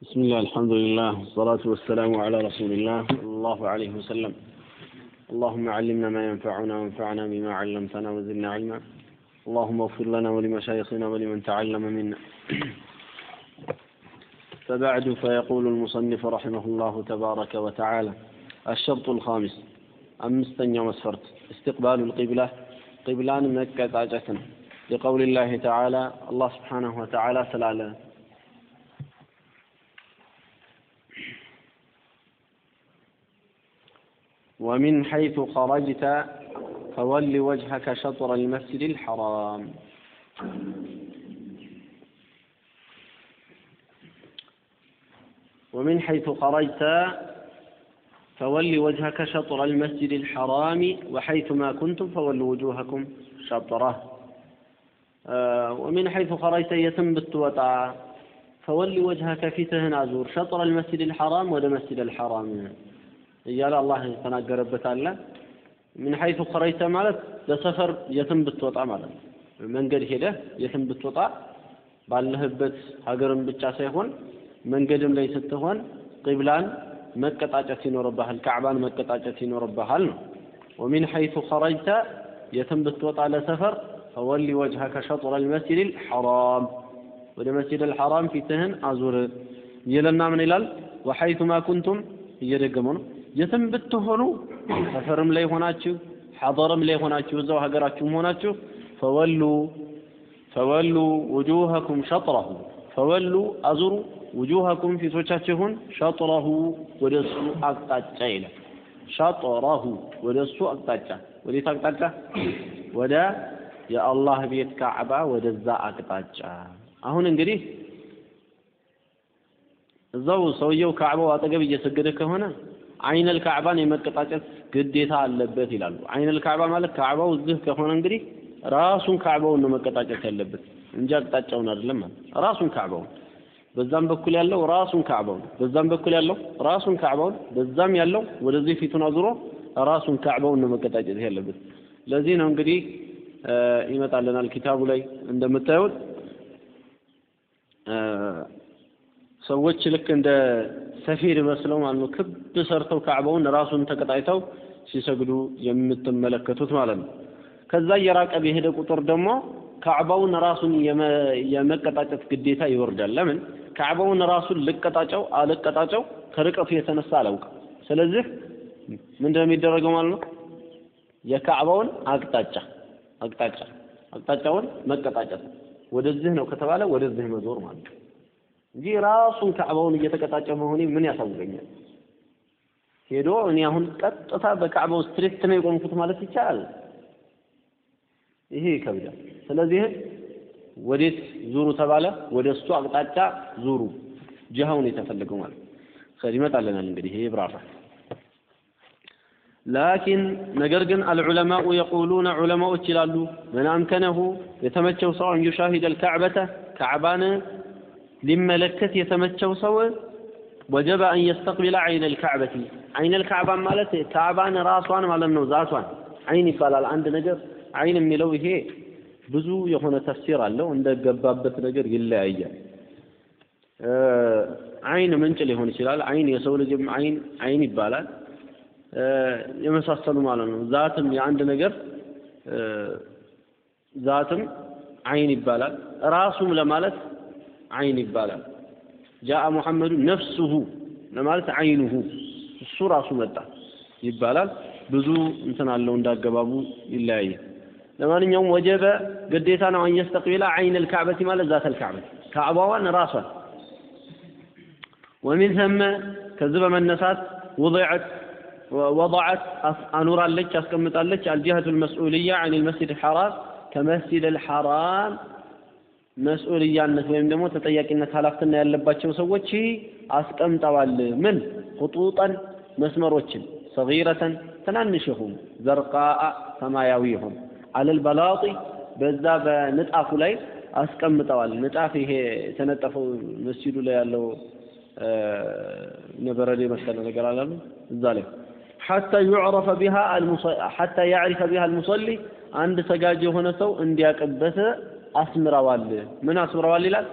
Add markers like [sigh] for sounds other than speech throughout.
بسم الله الحمد لله والصلاة والسلام على رسول الله صلى الله عليه وسلم. اللهم علمنا ما ينفعنا وانفعنا بما علمتنا وزدنا علما. اللهم اغفر لنا ولمشايخنا ولمن تعلم منا. فبعد فيقول المصنف رحمه الله تبارك وتعالى الشرط الخامس أمستن يوم مسفرت استقبال القبلة قبلان مكة لقول الله تعالى الله سبحانه وتعالى سلالة. ومن حيث خرجت فول وجهك شطر المسجد الحرام. ومن حيث خرجت فول وجهك شطر المسجد الحرام وحيث ما كنتم فولوا وجوهكم شطرة. آه ومن حيث خرجت يتم بالتوطع فول وجهك في تهن أزور شطر المسجد الحرام ولا مسجد الحرام. እያለ አላህ የተናገረበት አለ። ምን ሐይቱ ኸረጅተ ማለት ለሰፈር የትም ብትወጣ ማለት ነው። መንገድ ሄደህ የትም ብትወጣ ባለህበት ሀገርም ብቻ ሳይሆን መንገድም ላይ ስትሆን ቂብላን መቀጣጨት ይኖርብሃል፣ ካዕባን መቀጣጨት ይኖርብሃል ነው። ወሚን ሐይቱ ኸረጅተ የትም ብትወጣ ለሰፈር ፈወሊ ወጅሀከ ሸጥረ ልመስጅድ ልሐራም ወደ መስጅድ ልሐራም ፊትህን አዙር ይልና ምን ይላል? ወሐይቱ ማ ኩንቱም እየደገመው ነው የትም ብትሆኑ ሰፈርም ላይ ሆናችሁ ሐضርም ላይ ሆናችሁ እዛው ሀገራችሁም ሆናችሁ ፈወሉ ፈወሉ ውጁሀኩም ሸጥረሁ ፈወሉ አዙሩ ውጁሀኩም ፊቶቻችሁን ሸጥረሁ ወደ እሱ አቅጣጫ ይላል። ሸጥረሁ ወደ እሱ አቅጣጫ ወዴት አቅጣጫ? ወደ የአላህ ቤት ካዕባ ወደዛ አቅጣጫ። አሁን እንግዲህ እዛው ሰውየው ካዕባው አጠገብ እየሰገደ ከሆነ አይነል ካዕባን የመቀጣጨት ግዴታ አለበት ይላሉ። አይነል ካዕባ ማለት ካዕባው እዚህ ከሆነ እንግዲህ ራሱን ካዕባውን ነው መቀጣጨት ያለበት እንጂ አቅጣጫውን አይደለም ማለት ራሱን ካዕባውን በዛም በኩል ያለው ራሱን ካዕባውን በዛም በኩል ያለው ራሱን ካዕባውን በዛም ያለው ወደዚህ ፊቱን አዙሮ ራሱን ካዕባውን ነው መቀጣጨት ያለበት። ለዚህ ነው እንግዲህ ይመጣልናል ኪታቡ ላይ እንደምታዩት ሰዎች ልክ እንደ ሰፌድ መስለው ማለት ነው ክብ ሰርተው ካዕባውን ራሱን ተቀጣይተው ሲሰግዱ የምትመለከቱት ማለት ነው። ከዛ እየራቀ በሄደ ቁጥር ደግሞ ካዕባውን ራሱን የመቀጣጨት ግዴታ ይወርዳል። ለምን ካዕባውን ራሱን ልቀጣጨው አልቀጣጨው ከርቀቱ የተነሳ አላውቅም። ስለዚህ ምንድነው የሚደረገው ማለት ነው? የካዕባውን አቅጣጫ አቅጣጫ አቅጣጫውን መቀጣጨት ወደዚህ ነው ከተባለ ወደዚህ መዞር ማለት ነው። እንጂ ራሱን ካዕባውን እየተቀጣጨ መሆኔ ምን ያሳውቀኛል? ሄዶ እኔ አሁን ቀጥታ በካዕባው ስትሪክት ነው የቆምኩት ማለት ይቻላል? ይሄ ይከብዳል። ስለዚህ ወዴት ዙሩ ተባለ? ወደ እሱ አቅጣጫ ዙሩ። ጅሃውን የተፈለገው ማለት ነው። ይመጣልናል እንግዲህ ይሄ ይብራራል። ላኪን ነገር ግን አልዑለማኡ የቁሉነ ዑለማዎች ይላሉ መን አምከነሁ የተመቸው ሰው አን ዩሻሂድ አልካዕበተ ካዕባን ሊመለከት የተመቸው ሰው ወጀበ አን የስተቅቢለ አይነ ልካዕበቲ አይነ ልካዕባን ማለት ካዕባን ራሷን ማለት ነው ዛቷን። አይን ይባላል አንድ ነገር። አይን የሚለው ይሄ ብዙ የሆነ ተፍሲር አለው እንደገባበት ነገር ይለያያል። አይን ምንጭ ሊሆን ይችላል። አይን የሰው ልጅም አይን አይን ይባላል። የመሳሰሉ ማለት ነው። ዛትም የአንድ ነገር ዛትም አይን ይባላል። ራሱም ለማለት አይን ይባላል። ጃአ ሙሐመዱ ነፍሱሁ ለማለት አይኑሁ እሱ ራሱ መጣ ይባላል። ብዙ እንትን አለው እንዳገባቡ ይለያያል። ለማንኛውም ወጀበ ግዴታ ነው አን የስተቅቢላ አይን ልካዕበቲ ማለት ዛተ ልካዕበት ካዕባዋን ራሷን ወሚን ሰመ ከዚህ በመነሳት ውضعት ወضعት አኑራለች አስቀምጣለች አልጂሀቱ ልመስኡልያ አን ልመስጅድ ልሐራም ከመስጅድ ልሐራም መስኡልያነት ወይም ደግሞ ተጠያቂነት ኃላፊነት ያለባቸው ሰዎች አስቀምጠዋል። ምን ኹጡጠን መስመሮችን ሰጊረተን ትናንሽ የሆኑ ዘርቃአ ሰማያዊ አለል በላጢ በዛ በንጣፉ ላይ አስቀምጠዋል። ንጣፍ ይሄ የተነጠፈው መስጂዱ ላይ ያለው ነበረድ የመሰለ ነገር አላሉ እዛ ላይ ሐታ ዩዕረፈ ቢሃ ሐታ ያዕሪፈ ቢሃ አልሙሰሊ አንድ ሰጋጅ የሆነ ሰው እንዲያቅበት አስምረዋል። ምን አስምረዋል ይላል?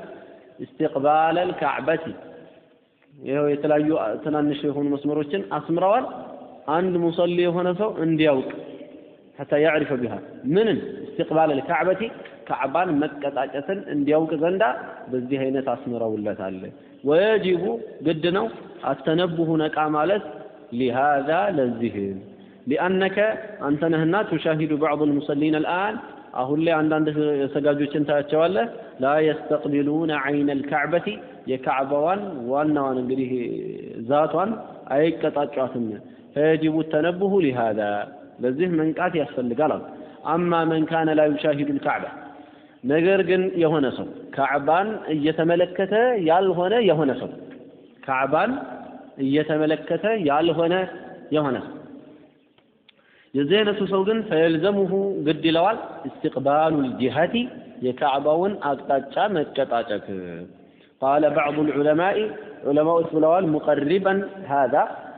ኢስቲቅባለል ካዕበቲ ይኸው የተለያዩ ትናንሽ የሆኑ መስመሮችን አስምረዋል። አንድ ሙሰሊ የሆነ ሰው እንዲያውቅ ሐታ ያዕሪፈ ቢሃ ምንን ኢስቲቅባለል ካዕበቲ ካዕባን መቅጣጨትን እንዲያውቅ ዘንዳ በዚህ አይነት አስምረውለታል። ወየጅቡ ግድ ነው አተነቡሁ ነቃ ማለት ሊሃዛ ለዚህ ሊአነከ አንተነህና ቱሻሂዱ ባዕድ ልሙሰሊን አልአን አሁን ላይ አንዳንድ ሰጋጆችን ታያቸዋለህ? ላ የስተቅቢሉነ ዐይነ ልካዕበቲ የካዕባዋን ዋናዋን እንግዲህ ዛቷን አይቀጣጯትም ፈየጅቡ ተነቡሁ ሊሃዛ ለዚህ መንቃት ያስፈልጋል አሉ። አማ መን ካነ ላ ዩሻሂዱ ልካዕባ ነገር ግን የሆነ ሰው ካዕባን እየተመለከተ ያልሆነ የሆነ ሰው ካዕባን እየተመለከተ ያልሆነ የሆነ ሰው የዚህ አይነቱ ሰው ግን ፈየልዘሙሁ ግድ ይለዋል። እስትቅባሉ ልጅሀቲ የካዕባውን አቅጣጫ መቀጣጨት ቃለ ባዕዱ ልዑለማኢ ዑለማዎች ብለዋል ሙቀሪበን ሃዛ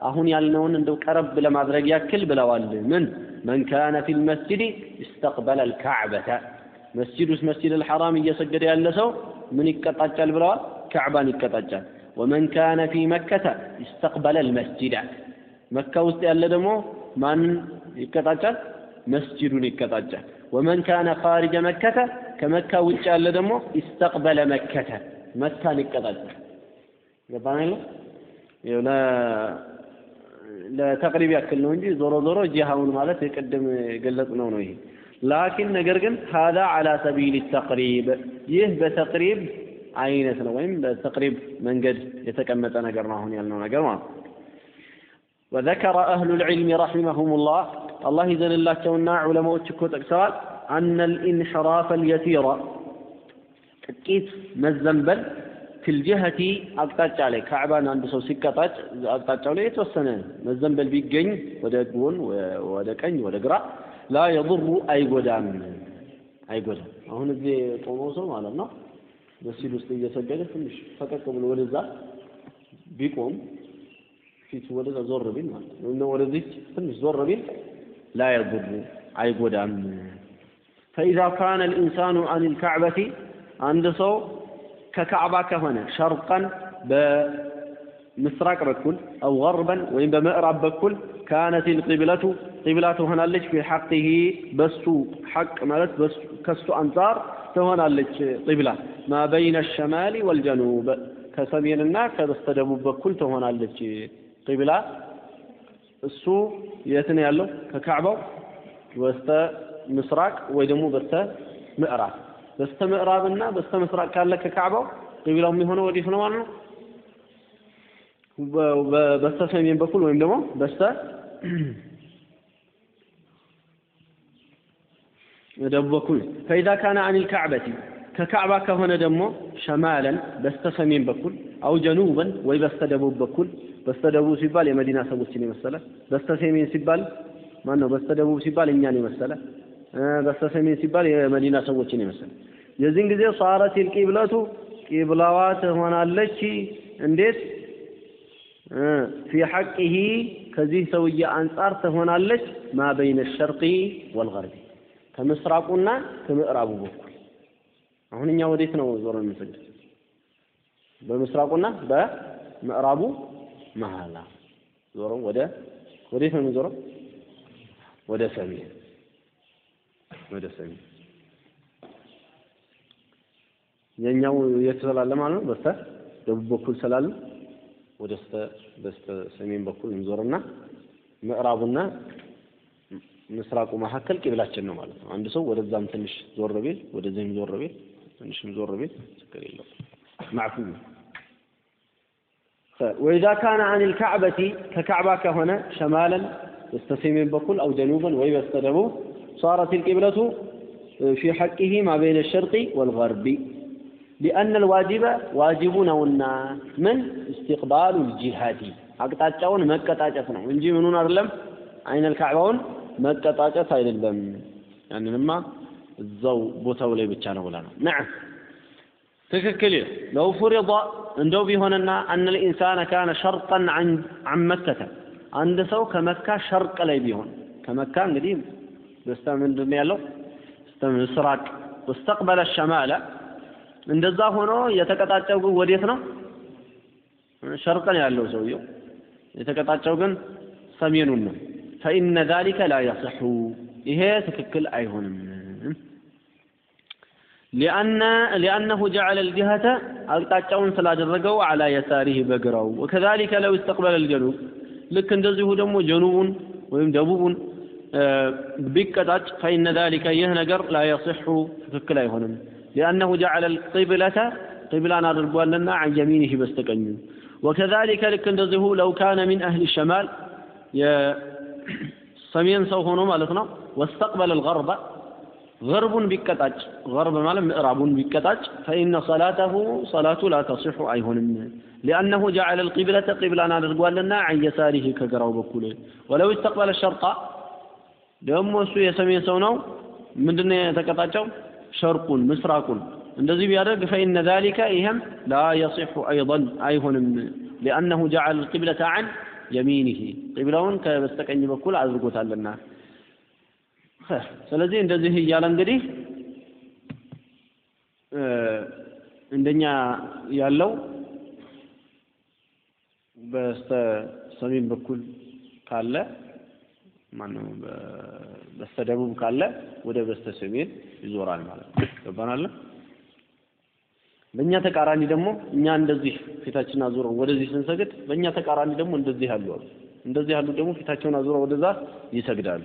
አሁን ያልነውን እንደው ቀረብ ለማድረግ ያክል ብለዋል። ምን? መን ካነ ፊ ልመስጅድ እስተቅበለ ልካዕበተ መስጂድ ውስጥ መስጂድ አልሐራም እየሰገደ ያለ ሰው ምን ይቀጣጫል ብለዋል? ካዕባን ይቀጣጫል። ወመን ካነ ፊ መከተ እስተቅበለ ልመስጅደ መካ ውስጥ ያለ ደግሞ ማንን ይቀጣጫል መስጂዱን ይቀጣጫል። ወመን ካነ ኻሪጀ መከተ ከመካ ውጭ ያለ ደግሞ ኢስተቅበለ መከተ መካን ይቀጣጫል። ገባናለ ለተቅሪብ ያክል ነው እንጂ ዞሮ ዞሮ ጂሃውን ማለት የቅድም የገለጽ ነው ነው ይሄ። ላኪን ነገር ግን ሀዛ አላ ሰቢል ተቅሪብ ይህ በተቅሪብ አይነት ነው ወይም በተቅሪብ መንገድ የተቀመጠ ነገር ነው አሁን ያልነው ነገር ማለት ወዘከረ አህሉ ልዕልም ረሒመሁም ላህ አላህ ይዘንላቸውና ዑለማዎች እኮ ጠቅሰዋል። አነ ልኢንሕራፍ ልየሲራ ጥቂት መዘንበል ፊልጅሀቲ አቅጣጫ ላይ ካዕባን አንድ ሰው ሲቀጣጭ አቅጣጫው ላይ የተወሰነ መዘንበል ቢገኝ ወደ ጎን ወደ ቀኝ ወደ ግራ ላ የሩ አይጎዳም። አይጎዳም። አሁን እዚህ ቆሞ ሰው ማለት ነው መስጂድ ውስጥ እየሰገደ ትንሽ ፈቀቅ ብሎ ወደዛ ቢቆም ፊቱ ወደዛ ዞር ቢል ማለት ነው። ወደዚህ ትንሽ ዞር ቢል لا يضر أي قدام. فإذا كان الإنسان عن الكعبة عند صو ككعبة كهنا شرقا بمسرق بكل أو غربا وإن بمئرب بكل كانت القبلة قبلته هنا لك في حقه بس حق مالت بس كست أنصار فهنا لك قبلة. ما بين الشمال والجنوب كسمين الناس كدست جبوب بكل تهنا لك قبلة. እሱ የት ነው ያለው? ከካዕባው በስተ ምስራቅ ወይ ደግሞ በስተ ምዕራብ። በስተ ምዕራብና በስተ ምስራቅ ካለ ከካዕባው ቂብላው የሚሆነው ወዴት ነው ማለት ነው? በስተ ሰሜን በኩል ወይም ደግሞ በስተ ደቡብ በኩል ፈኢዛ ካነ አን ልካዕበቲ ከካዕባ ከሆነ ደግሞ ሸማለን በስተ ሰሜን በኩል አው ጀኑበን ወይ በስተ ደቡብ በኩል በስተ ደቡብ ሲባል የመዲና ሰዎችን የመሰለ በስተ ሰሜን ሲባል ማን ነው በስተ ደቡብ ሲባል እኛን የመሰለ በስተ ሰሜን ሲባል የመዲና ሰዎችን የመሰለ። የዚህን ጊዜ ሷረት ልቂብለቱ ቂብላዋ ትሆናለች እንዴት? ፊ ሐቅህ ከዚህ ሰውዬ አንጻር ትሆናለች ማ በይነ ሸርቂ ወልገርቢ ከምስራቁና ከምዕራቡ በኩል። አሁን እኛ ወዴት ነው ዞረን የምንሰግድ በምስራቁና በምዕራቡ መሀላ ዞሮ ወደ ወዴት ነው የሚዞረው? ወደ ሰሜን ወደ ሰሜን። የኛው የት ስላለ ማለት ነው? በስተ ደቡብ በኩል ስላለ ወደ ስተ በስተ ሰሜን በኩል እንዞርና ምዕራቡና ምስራቁ መካከል ቂብላችን ነው ማለት ነው። አንድ ሰው ወደዛም ትንሽ ዞር ቢል ወደዚህም ዞር ቢል ትንሽም ዞር ቢል ችግር የለው ማዕፉ ወኢዛ ካነ አን ልካዕበቲ ከካዕባ ከሆነ ሸማለን በስተ ሰሜን በኩል አው ጀኑበን ወይ በስተ ደቡብ صارت القبلة في حقه ما بين الشرق والغرب لأن الواجب واجب نونا من استقبال الجهاد አቅጣጫውን መቀጣጨት ነው እንጂ ምኑን አይደለም አይነል ካዕባውን መቀጣጨት አይደለም ያንንማ እዛው ቦታው ላይ ብቻ ነው ብለናል ነዓም ትክክል። ለው ፉሪض እንደው ቢሆንና አነ ልኢንሳነ ካነ ሸርጠን አን መከተ። አንድ ሰው ከመካ ሸርቅ ላይ ቢሆን ከመካ እንግዲህ በስተ ምንድን ያለው? በስተ ምስራቅ ወስተቅበለ ሸማለ። እንደዛ ሆኖ የተቀጣጨው ወዴት ነው? ሸርቅን ያለው ሰውየው። የተቀጣጨው ግን ሰሜኑን ነው። ፈኢነ ዛሊከ ላ የصሑ ይሄ ትክክል አይሆንም። ሊአነሁ ጀዐለ ልጅሀተ አቅጣጫውን ስላደረገው አላ የሳሪህ በግራው ወከዛሊከ ለው እስተቅበለ ልጀኑብ ልክ እንደዚሁ ደግሞ ጀኑቡን ወይም ደቡቡን ቢቀጣጭ ፈኢነ ዛሊከ ይህ ነገር ላ የصሑ ትክክል አይሆንም። ሊአነሁ ጀዐለ ልቂብለተ ቂብላን አድርጓልና አን የሚኒህ በስተቀኙ ወከዛሊከ ልክ እንደዚሁ ለው ካነ ሚን አህሊ ሸማል የሰሜን ሰው ሆኖ ማለት ነው ወስተቅበለ ልገርበ ገርቡን ቢቀጣጭ ገርብ ማለት ምዕራቡን ቢቀጣጭ ፈኢነ ሰላተሁ ሰላቱ ላ አይሆንም ሊአነሁ ጀዐለ ልቂብለተ ቂብላን አድርጓልና አን የሳሪህ ከግራው በኩል ወለው እስተቅበለ ሸርቃ ደግሞ እሱ የሰሜን ሰው ነው ምንድን የተቀጣጨው ሸርቁን ምስራቁን እንደዚህ ቢያደርግ ፈኢነ ዛሊከ ይህም ላ የሲሑ አይضን አይሆንም ሊአነሁ ጀዐለ ልቂብለተ አን የሚኒህ ቂብላውን ከበስተቀኝ በኩል አድርጎታልና ስለዚህ እንደዚህ እያለ እንግዲህ እንደኛ ያለው በስተ ሰሜን በኩል ካለ ማነው በስተ ደቡብ ካለ ወደ በስተ ሰሜን ይዞራል ማለት ነው። ገባናል? በእኛ ተቃራኒ ደግሞ እኛ እንደዚህ ፊታችን አዙረው ወደዚህ ስንሰግድ በእኛ ተቃራኒ ደግሞ እንደዚህ ያሉ እንደዚህ ያሉ ደግሞ ፊታቸውን አዙረው ወደዛ ይሰግዳሉ።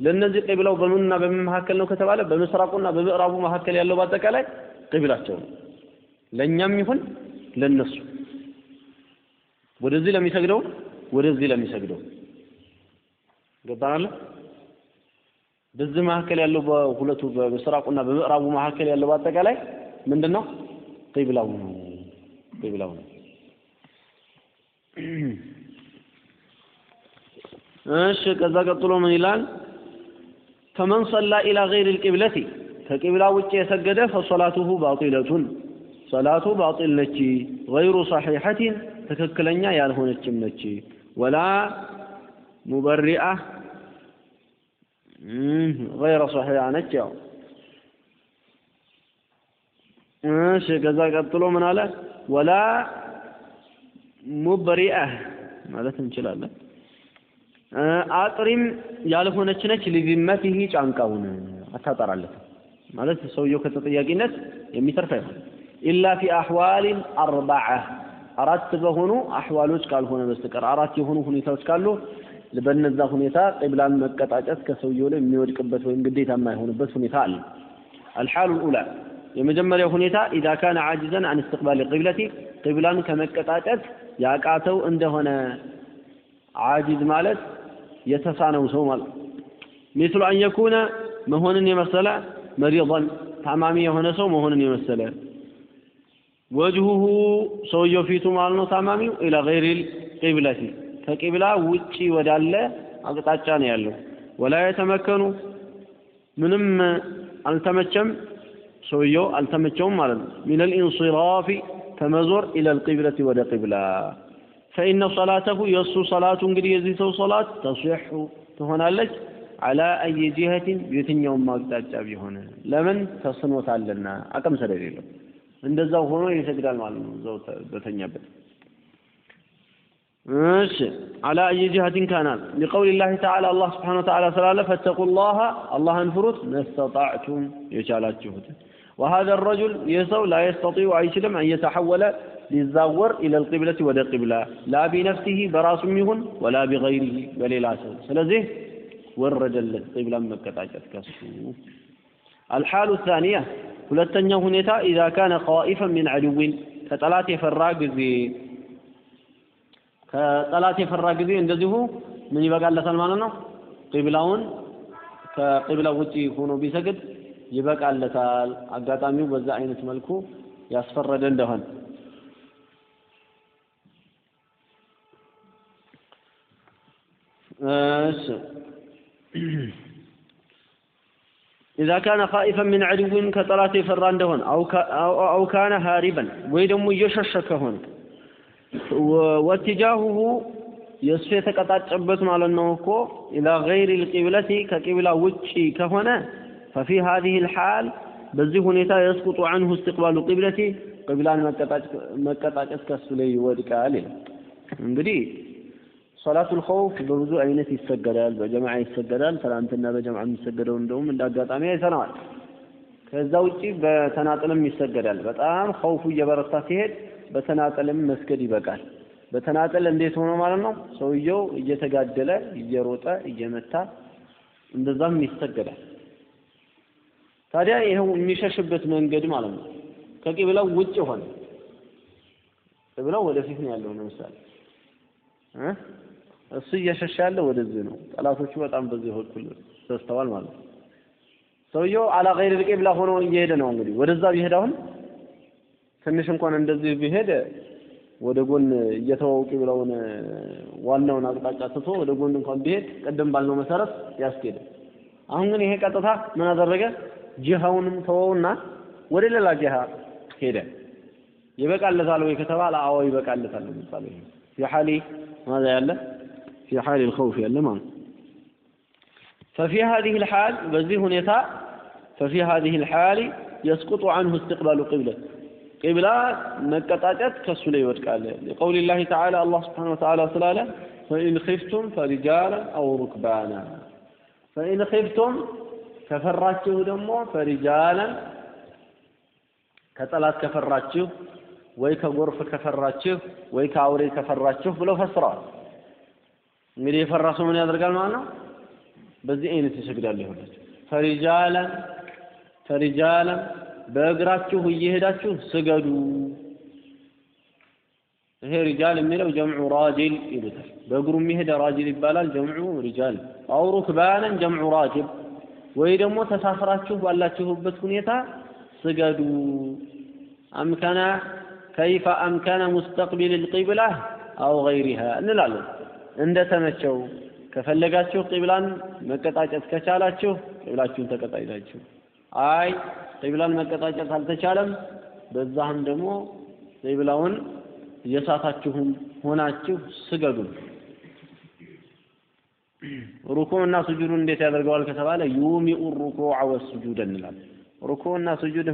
ለእነዚህ ቂብላው በምንና በምን መካከል ነው ከተባለ በምስራቁና በምዕራቡ መካከል ያለው በአጠቃላይ ቂብላቸው ነው። ለእኛም ይሁን ለነሱ ወደዚህ ለሚሰግደው ወደዚህ ለሚሰግደው ገባናል። በዚህ መካከል ያለው በሁለቱ በምስራቁና በምዕራቡ መካከል ያለው በአጠቃላይ ምንድን ነው? ቂብላው ነው። ቂብላው ነው። እሺ ከዛ ቀጥሎ ምን ይላል? ፈመን ሰላ ኢላ ገይሪ ልቂብለቲ ከቂብላ ውጭ የሰገደ ፈሶላቱሁ ባጢለቱን ሰላቱ ባጢል ነች። ገይሩ ሰሒሐቲን ትክክለኛ ያልሆነችም ነች። ወላ ሙበሪአ ገይረ ሰሒሐ ነች። ያው እሺ ከዛ ቀጥሎ ምን አለ? ወላ ሙበሪአ ማለት እንችላለን። አጥሪም ያልሆነች ነች። ሊዚመቲሂ ጫንቃውን አታጠራለት ማለት ሰውየው ከተጠያቂነት የሚተርፍ አይሆንም። ኢላ ፊ አሕዋሊን አርባዓ አራት በሆኑ አሕዋሎች ካልሆነ በስተቀር አራት የሆኑ ሁኔታዎች ካሉ በነዛ ሁኔታ ቂብላን መቀጣጨት ከሰውየው ላይ የሚወድቅበት ወይም ግዴታ የማይሆንበት ሁኔታ አለ። አልሓሉ ልኡላ የመጀመሪያው ሁኔታ ኢዛ ካነ ዓጅዘን አን እስትቅባል ቂብለቲ ቂብላን ከመቀጣጨት ያቃተው እንደሆነ ዓጂዝ ማለት የተሳነው ሰው ማለት ሚስሉ አን የኩነ መሆንን የመሰለ መሪضን ታማሚ የሆነ ሰው መሆንን የመሰለ ወጅሁሁ ሰውየው ፊቱ ማለት ነው ታማሚው ኢላ ገይሪል ቂብለቲ ከቂብላ ውጪ ወዳለ አቅጣጫ ነው ያለው። ወላ የተመከኑ ምንም አልተመቸም ሰውየው አልተመቸውም ማለት ነው። ሚነል ኢንሲራፊ ከመዞር ኢለል ቂብለቲ ወደ ቂብላ ፈኢነ ሰላተሁ የእሱ ሰላቱ እንግዲህ የዚህ ሰው ሰላት ተሲሑ ትሆናለች አላ አይ ጂሀቲን የትኛውም አቅጣጫ ቢሆን ለምን ተስኖታልና አቅም ስለሌለው እንደዛው ሆኖ ይሰግዳል ማለት ነው እዛው በተኛበት እሺ አላ አይ ጂሀቲን ካናል ሊቀውል ላህ ተዓላ አላህ ስብሓነ ወተዓላ ስላለ ፈተቁ ላህ አላህን ፍሩት መስተጣዕቱም የቻላችሁት وهذا الرجل يسو لا يستطيع أي شيء أن يتحول ሊዛወር ኢለል ቂብለቲ ወደ ቂብላ ላ ቢነፍሲሂ በራሱም ይሁን ወላ ቢገይሪሂ በሌላ ሰው ስለዚህ ወረደለት ቂብላን መቀጣጨት ከሱ አልሓሉ ታኒያ ሁለተኛው ሁኔታ ኢዛ ካነ ኻኢፈን ሚን ዐድዊን ከጠላት የፈራ ጊዜ ከጠላት የፈራ ጊዜ እንደዚሁ ምን ይበቃለታል ማለት ነው? ቂብላውን ከቂብላ ውጪ ሆኖ ቢሰግድ ይበቃለታል። አጋጣሚው በዛ አይነት መልኩ ያስፈረደ እንደሆነ እሺ። ኢዛ ካነ ኻኢፈን ሚን ዐድዊን ከጠላት የፈራ እንደሆነ አው ካነ ሃሪበን ወይ ደግሞ እየሸሸ ከሆነ ወትጃሁሁ የእሱ የተቀጣጨበት ማለት ነው እኮ ኢላ ገይሪ ልቂብለቲ ከቂብላ ውጪ ከሆነ ፈፊ ሀዚህ ልሓል በዚህ ሁኔታ የስቁጡ አንሁ እስትቅባሉ ቂብለቲ ቂብላን መቀጣጨት ከሱ ላይ ሶላቱል ኸውፍ በብዙ አይነት ይሰገዳል። በጀማዓ ይሰገዳል። ትናንትና በጀማዓ የሚሰገደው እንደውም እንደ አጋጣሚ አይተነዋል። ከዛ ውጪ በተናጥልም ይሰገዳል። በጣም ኸውፉ እየበረታ ሲሄድ በተናጥልም መስገድ ይበቃል። በተናጠል እንዴት ሆኖ ማለት ነው? ሰውየው እየተጋደለ እየሮጠ እየመታ እንደዛም ይሰገዳል። ታዲያ ይኸው የሚሸሽበት መንገድ ማለት ነው ከቂብላው ውጭ ሆነ። ቂብላው ወደፊት ነው ያለው ለምሳሌ እሱ እየሸሸ ያለው ወደዚህ ነው። ጠላቶቹ በጣም በዚህ በኩል በዝተዋል ማለት ነው። ሰውየው አላ ገይር ቂብላ ሆኖ እየሄደ ነው። እንግዲህ ወደዛ ቢሄድ አሁን ትንሽ እንኳን እንደዚህ ቢሄድ ወደ ጎን እየተወው ቂብላውን ዋናውን አቅጣጫ ትቶ ወደ ጎን እንኳን ቢሄድ ቅድም ባልነው መሰረት ያስኬዳል። አሁን ግን ይሄ ቀጥታ ምን አደረገ? ጅሃውንም ተወውና ወደ ሌላ ጅሃ ሄደ። ይበቃለታል ወይ ከተባለ አዎ ይበቃለታል የሚባለው። ይሄ ያለ ፊ ሐሊ الخوف ያለ ማለት ففي هذه الحال በዚህ ሁኔታ ففي هذه الحال يسقط عنه استقبال قبلة ቂብላ መቀጣጨት ከሱ ላይ ይወድቃል። لقول الله تعالى الله سبحانه وتعالى ስላለ فإن خفتم فرجالا أو ركبانا فإن خفتم ከፈራችሁ ደግሞ ፈሪጃለን ከጠላት ከፈራችሁ ወይ ከጎርፍ ከፈራችሁ ወይ ከአውሬ ከፈራችሁ ብለው ፈስረዋል። እንግዲህ የፈራ ሰው ምን ያደርጋል ማለት ነው? በዚህ አይነት ይሰግዳል። ይሆናችሁ ፈሪጃለን ፈሪጃለን በእግራችሁ እየሄዳችሁ ስገዱ። ይሄ ሪጃል የሚለው ጀምዑ ራጅል ይሉታል። በእግሩ የሚሄድ ራጅል ይባላል። ጀምዑ ሪጃል አው ሩክባንን ጀምዑ ራጅል ወይ ደግሞ ተሳፍራችሁ ባላችሁበት ሁኔታ ስገዱ። አምከነ ከይፈ አምከነ ሙስተቅቢል ልቂብላ አው ገይሪሃ እንላለን። እንደተመቸው ከፈለጋችሁ ቂብላን መቀጣጨት ከቻላችሁ ቂብላችሁን ተቀጣጭታችሁ፣ አይ ቂብላን መቀጣጨት አልተቻለም፣ በዛህም ደግሞ ቂብላውን እየሳታችሁም ሆናችሁ ስገዱ። ሩኩዕ እና ስጁዱን እንዴት ያደርገዋል ከተባለ ዩሚኡ ሩኩዕ ወስጁድ እንላለን። ሩኩዕ እና ስጁድ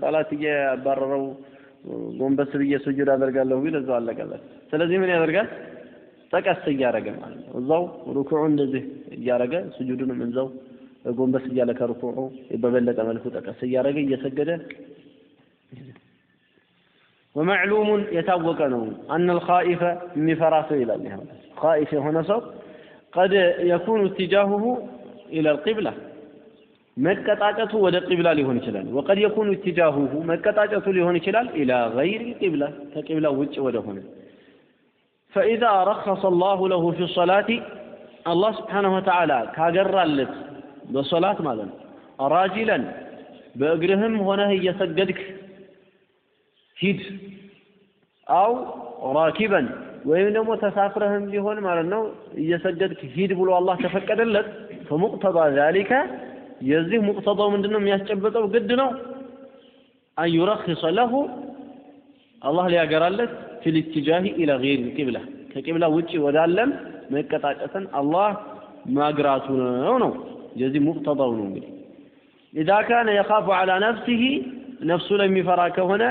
ጠላት እያባረረው ጎንበስ ብዬ ስጁድ አደርጋለሁ ቢል እዛው አለቀለት። ስለዚህ ምን ያደርጋል? ጠቀስ እያደረገ ማለት ነው። እዛው ሩኩዑ እንደዚህ እያደረገ ስጁዱንም እዛው ጎንበስ እያለ ከሩኩዑ በበለጠ መልኩ ጠቀስ እያደረገ እየሰገደ ወመዕሉሙን የታወቀ ነው አነል ኻኢፈ የሚፈራ ሰው ይላል። ኻኢፍ የሆነ ሰው ቀድ የኩኑ ኢትጃሁሁ ኢለል ቂብላ መቀጣጨቱ ወደ ቂብላ ሊሆን ይችላል። ወቀድ የኩኑ ኢትጃሁሁ መቀጣጨቱ ሊሆን ይችላል ኢላ ገይሪ ቂብላ ከቂብላ ውጭ ወደ ሆነ ፈኢዛ ረኸሰ አላሁ ለሁ ፊ ሶላቲ አላህ ስብሓነሁ ወተዓላ ካገራለት በሶላት ማለት ነው ራጅለን በእግርህም ሆነህ እየሰገድክ ሂድ. አው راكبا ወይም ደግሞ ተሳፍረህም ቢሆን ማለት ነው እየሰገድክ ሂድ ብሎ አላህ ከፈቀደለት فمقتضى ذلك የዚህ ሙቅተዳው ምንድን ነው የሚያስጨብጠው? ግድ ነው። أن يرخص له አላህ ሊያገራለት في الاتجاه إلى غير القبلة ከቂብላ ውጭ ወዳለም መቀጣጨትን አላህ ማግራቱ ነው ነው የዚህ ሙቅተዳው ነው እንግዲህ إذا كان يخاف على نفسه ነፍሱ ለሚፈራ ከሆነ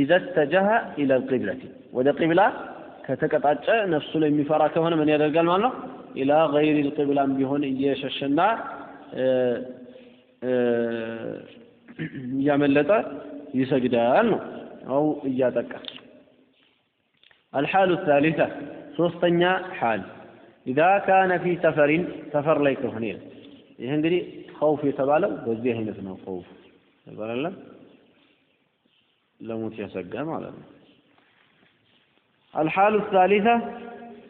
ኢዘ ተጀሀ ኢላ ልቂብለቲ ወደ ቂብላ ከተቀጣጨ ነፍሱ ላይ የሚፈራ ከሆነ ምን ያደርጋል ማለት ነው? ኢላ ገይሪ ልቂብላም ቢሆን እየሸሸና እያመለጠ ይሰግዳል ነው አው እያጠቃ አልሓሉ ሳሊሳ ሶስተኛ ሓል ኢዛ ካነ ፊ ሰፈሪን ሰፈር ላይ ከሆነ ይላል። ይህ እንግዲህ ኸውፍ የተባለው በዚህ አይነት ነው። ኸውፍ ይባላለም ለሞት ያሰጋ ማለት ነው። አልሓሉ ሳሊሳ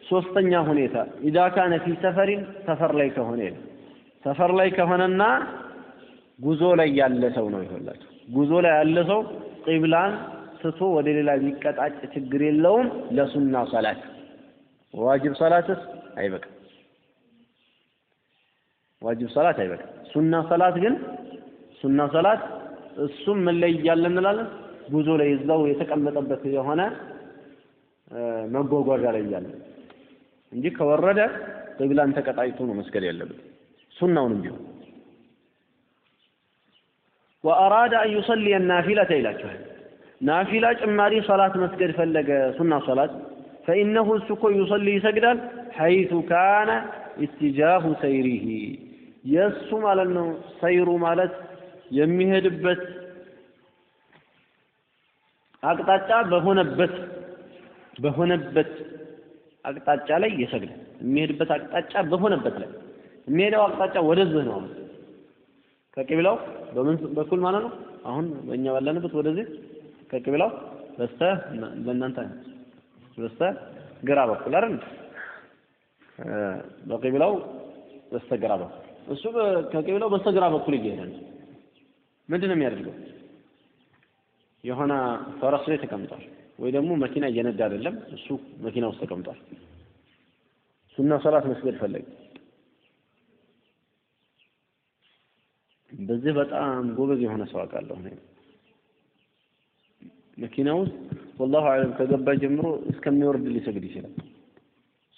ሶስተኛ ሁኔታ ኢዛ ካነ ፊ ሰፈሪን ሰፈር ላይ ከሆነ ይላል። ሰፈር ላይ ከሆነና ጉዞ ላይ ያለ ሰው ነው ይሆላቸው። ላይ ያለ ሰው ቂብላን ትቶ ወደ ሌላ ቢቀጣጭ ችግር የለውም። ለሱና ሰላት ዋጅብ ሰላትስ አይበቃም። ዋጅብ ሰላት አይበቃም። ሱና ሰላት ግን ሱና ሰላት እሱም ምን ላይ እያለ እንላለን? ጉዞ ላይ እዛው የተቀመጠበት የሆነ መጓጓዣ ላይ እያለ እንጂ ከወረደ ቂብላን ተቀጣጭቶ ነው መስገድ ያለበት። ሱናውንም ቢሆን ወአራደ አን ዩሰሊየ ናፊለተ ይላችኋል ናፊላ ጭማሪ ሶላት መስገድ ፈለገ ሱና ሶላት ፈኢነሁ እሱ እኮ ዩሰሊ ይሰግዳል ሐይቱ ካነ ኢትጃሁ ሰይሪሂ የእሱ ማለት ነው ሰይሩ ማለት የሚሄድበት አቅጣጫ በሆነበት በሆነበት አቅጣጫ ላይ ይሰግዳል። የሚሄድበት አቅጣጫ በሆነበት ላይ የሚሄደው አቅጣጫ ወደዚህ ነው። ከቂብላው በምን በኩል ማለት ነው? አሁን በእኛ ባለንበት ወደዚህ ከቂብላው በስተ በእናንተ በስተ ግራ በኩል አይደል? በቂብላው በስተ ግራ በኩል እሱ ከቂብላው በስተ ግራ በኩል እየሄደ ነው። ምንድን ነው የሚያደርገው? የሆነ ፈረስ ላይ ተቀምጧል፣ ወይ ደግሞ መኪና እየነዳ አይደለም፣ እሱ መኪና ውስጥ ተቀምጧል። ሱና ሶላት መስገድ ፈለገ። በዚህ በጣም ጎበዝ የሆነ ሰው አውቃለሁ እኔ መኪና ውስጥ ወላሁ አለም ከገባ ጀምሮ እስከሚወርድ ሊሰግድ ይችላል።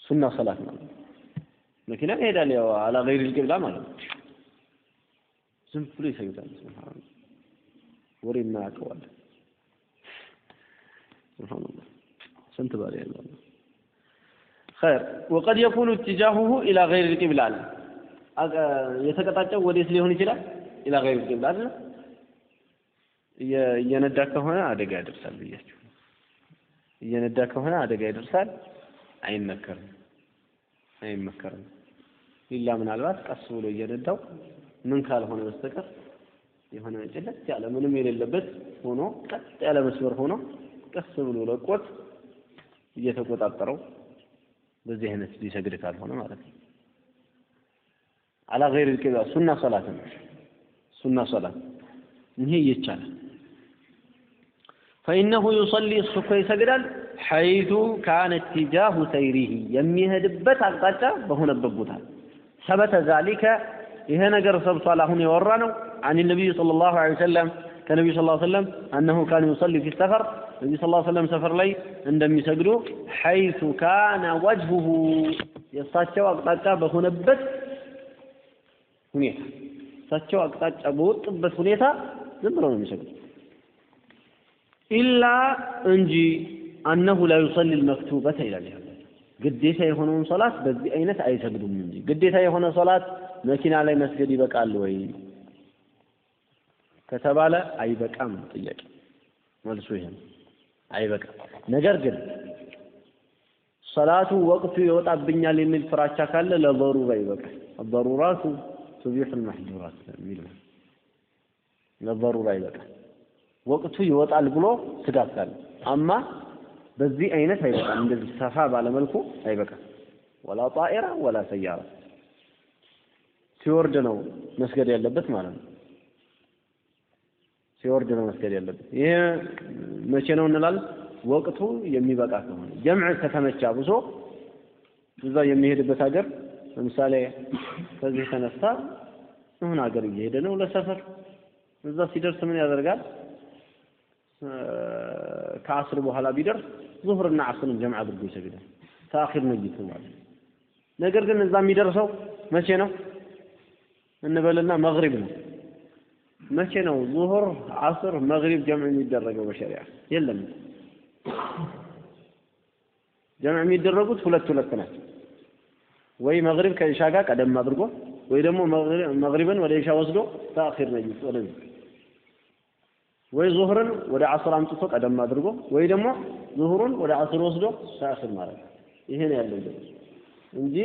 ሱና ሰላት ማለት ነው። መኪና ይሄዳል ያው አላ ገይር ልቅብላ ማለት ነው። ዝም ብሎ ይሰግዳል። ሱብሃንአላህ ወሬ የማያውቀዋል። ሱብሃንአላህ ስንት ባል ያለው خير وقد يكون اتجاهه الى غير القبلة የተቀጣጨው ወዴት ሊሆን ይችላል? ኢላ ገይር ልቅብላ አይደል? እየነዳ ከሆነ አደጋ ያደርሳል ብያችሁ። እየነዳ ከሆነ አደጋ ያደርሳል፣ አይመከርም፣ አይመከርም። ሌላ ምናልባት ቀስ ብሎ እየነዳው ምን ካልሆነ በስተቀር የሆነ ጭለት ያለ ምንም የሌለበት ሆኖ ቀጥ ያለ መስመር ሆኖ ቀስ ብሎ ለቆት እየተቆጣጠረው በዚህ አይነት ሊሰግድ ካልሆነ ማለት ነው። አላ ገይር ሱና ሶላት ነው። ሱና ሶላት ይሄ ይቻላል። ፈኢነሁ ዩሰሊ እሱ እኮ ይሰግዳል ሐይቱ ካነ ኢትጃሁ ሰይሪሂ የሚሄድበት አቅጣጫ በሆነበት ቦታ ሰበተ ዛሊከ ይሄ ነገር ሰብቷል። አሁን የወራ ነው አን ነቢዩ ሰለላሁ ዐለይሂ ወሰለም ከነቢዩ ሰለላሁ ዐለይሂ ወሰለም አነሁ ካነ ዩሰሊ ፊ ሰፈር ነቢዩ ሰለላሁ ዐለይሂ ወሰለም ሰፈር ላይ እንደሚሰግዱ ሐይቱ ካነ ወጅሁሁ የእሳቸው አቅጣጫ በሆነበት ሁኔታ እሳቸው አቅጣጫ በወጡበት ሁኔታ ዝም ብለው ነው የሚሰግዱ ኢላ እንጂ አነሁ ላ ዩሰሊ ልመክቱበተ ይላል ግዴታ የሆነውን ሶላት በዚህ አይነት አይሰግዱም እንጂ። ግዴታ የሆነ ሶላት መኪና ላይ መስገድ ይበቃል ወይ ከተባለ አይበቃም ጥያቄ። መልሱ ይሄ አይበቃም። ነገር ግን ሰላቱ ወቅቱ ይወጣብኛል የሚል ፍራቻ ካለ ለበሩራ ይበቃል አበሩራቱ ቱቢሑ ልመሕጁራት የሚል ለበሩራ ይበቃል ወቅቱ ይወጣል ብሎ ስጋት ካለ አማ በዚህ አይነት አይበቃም። እንደዚህ ሰፋ ባለመልኩ አይበቃም። ወላ ጣኢራ ወላ ሰያራ ሲወርድ ነው መስገድ ያለበት ማለት ነው። ሲወርድ ነው መስገድ ያለበት። ይሄ መቼ ነው እንላለን? ወቅቱ የሚበቃ ከሆነ ጀምዕ ከተመቻ ብሶ እዛ የሚሄድበት ሀገር ለምሳሌ ከዚህ ተነሳ ይሁን ሀገር እየሄደ ነው ለሰፈር። እዛ ሲደርስ ምን ያደርጋል ከአስር በኋላ ቢደርስ ዙህርና አስርን ጀምዕ አድርጎ ይሰግዳል። ተአኺር ነይቱ ማለት ነገር ግን እዛ የሚደርሰው መቼ ነው? እንበልና መግሪብ ነው። መቼ ነው ዙሁር አስር መግሪብ ጀምዕ የሚደረገው በሸሪዓ? የለም። ጀምዕ የሚደረጉት ሁለት ሁለት ናቸው። ወይ መግሪብ ከኢሻ ጋር ቀደም አድርጎ ወይ ደግሞ መግሪብን ወደ ኢሻ ወስዶ ተአኺር ነይቱ ወደዚህ ወይ ዙህርን ወደ አስር አምጥቶ ቀደም አድርጎ ወይ ደግሞ ዙህሩን ወደ አስር ወስዶ ተአኺር ማለት ይሄ ነው ያለው እንጂ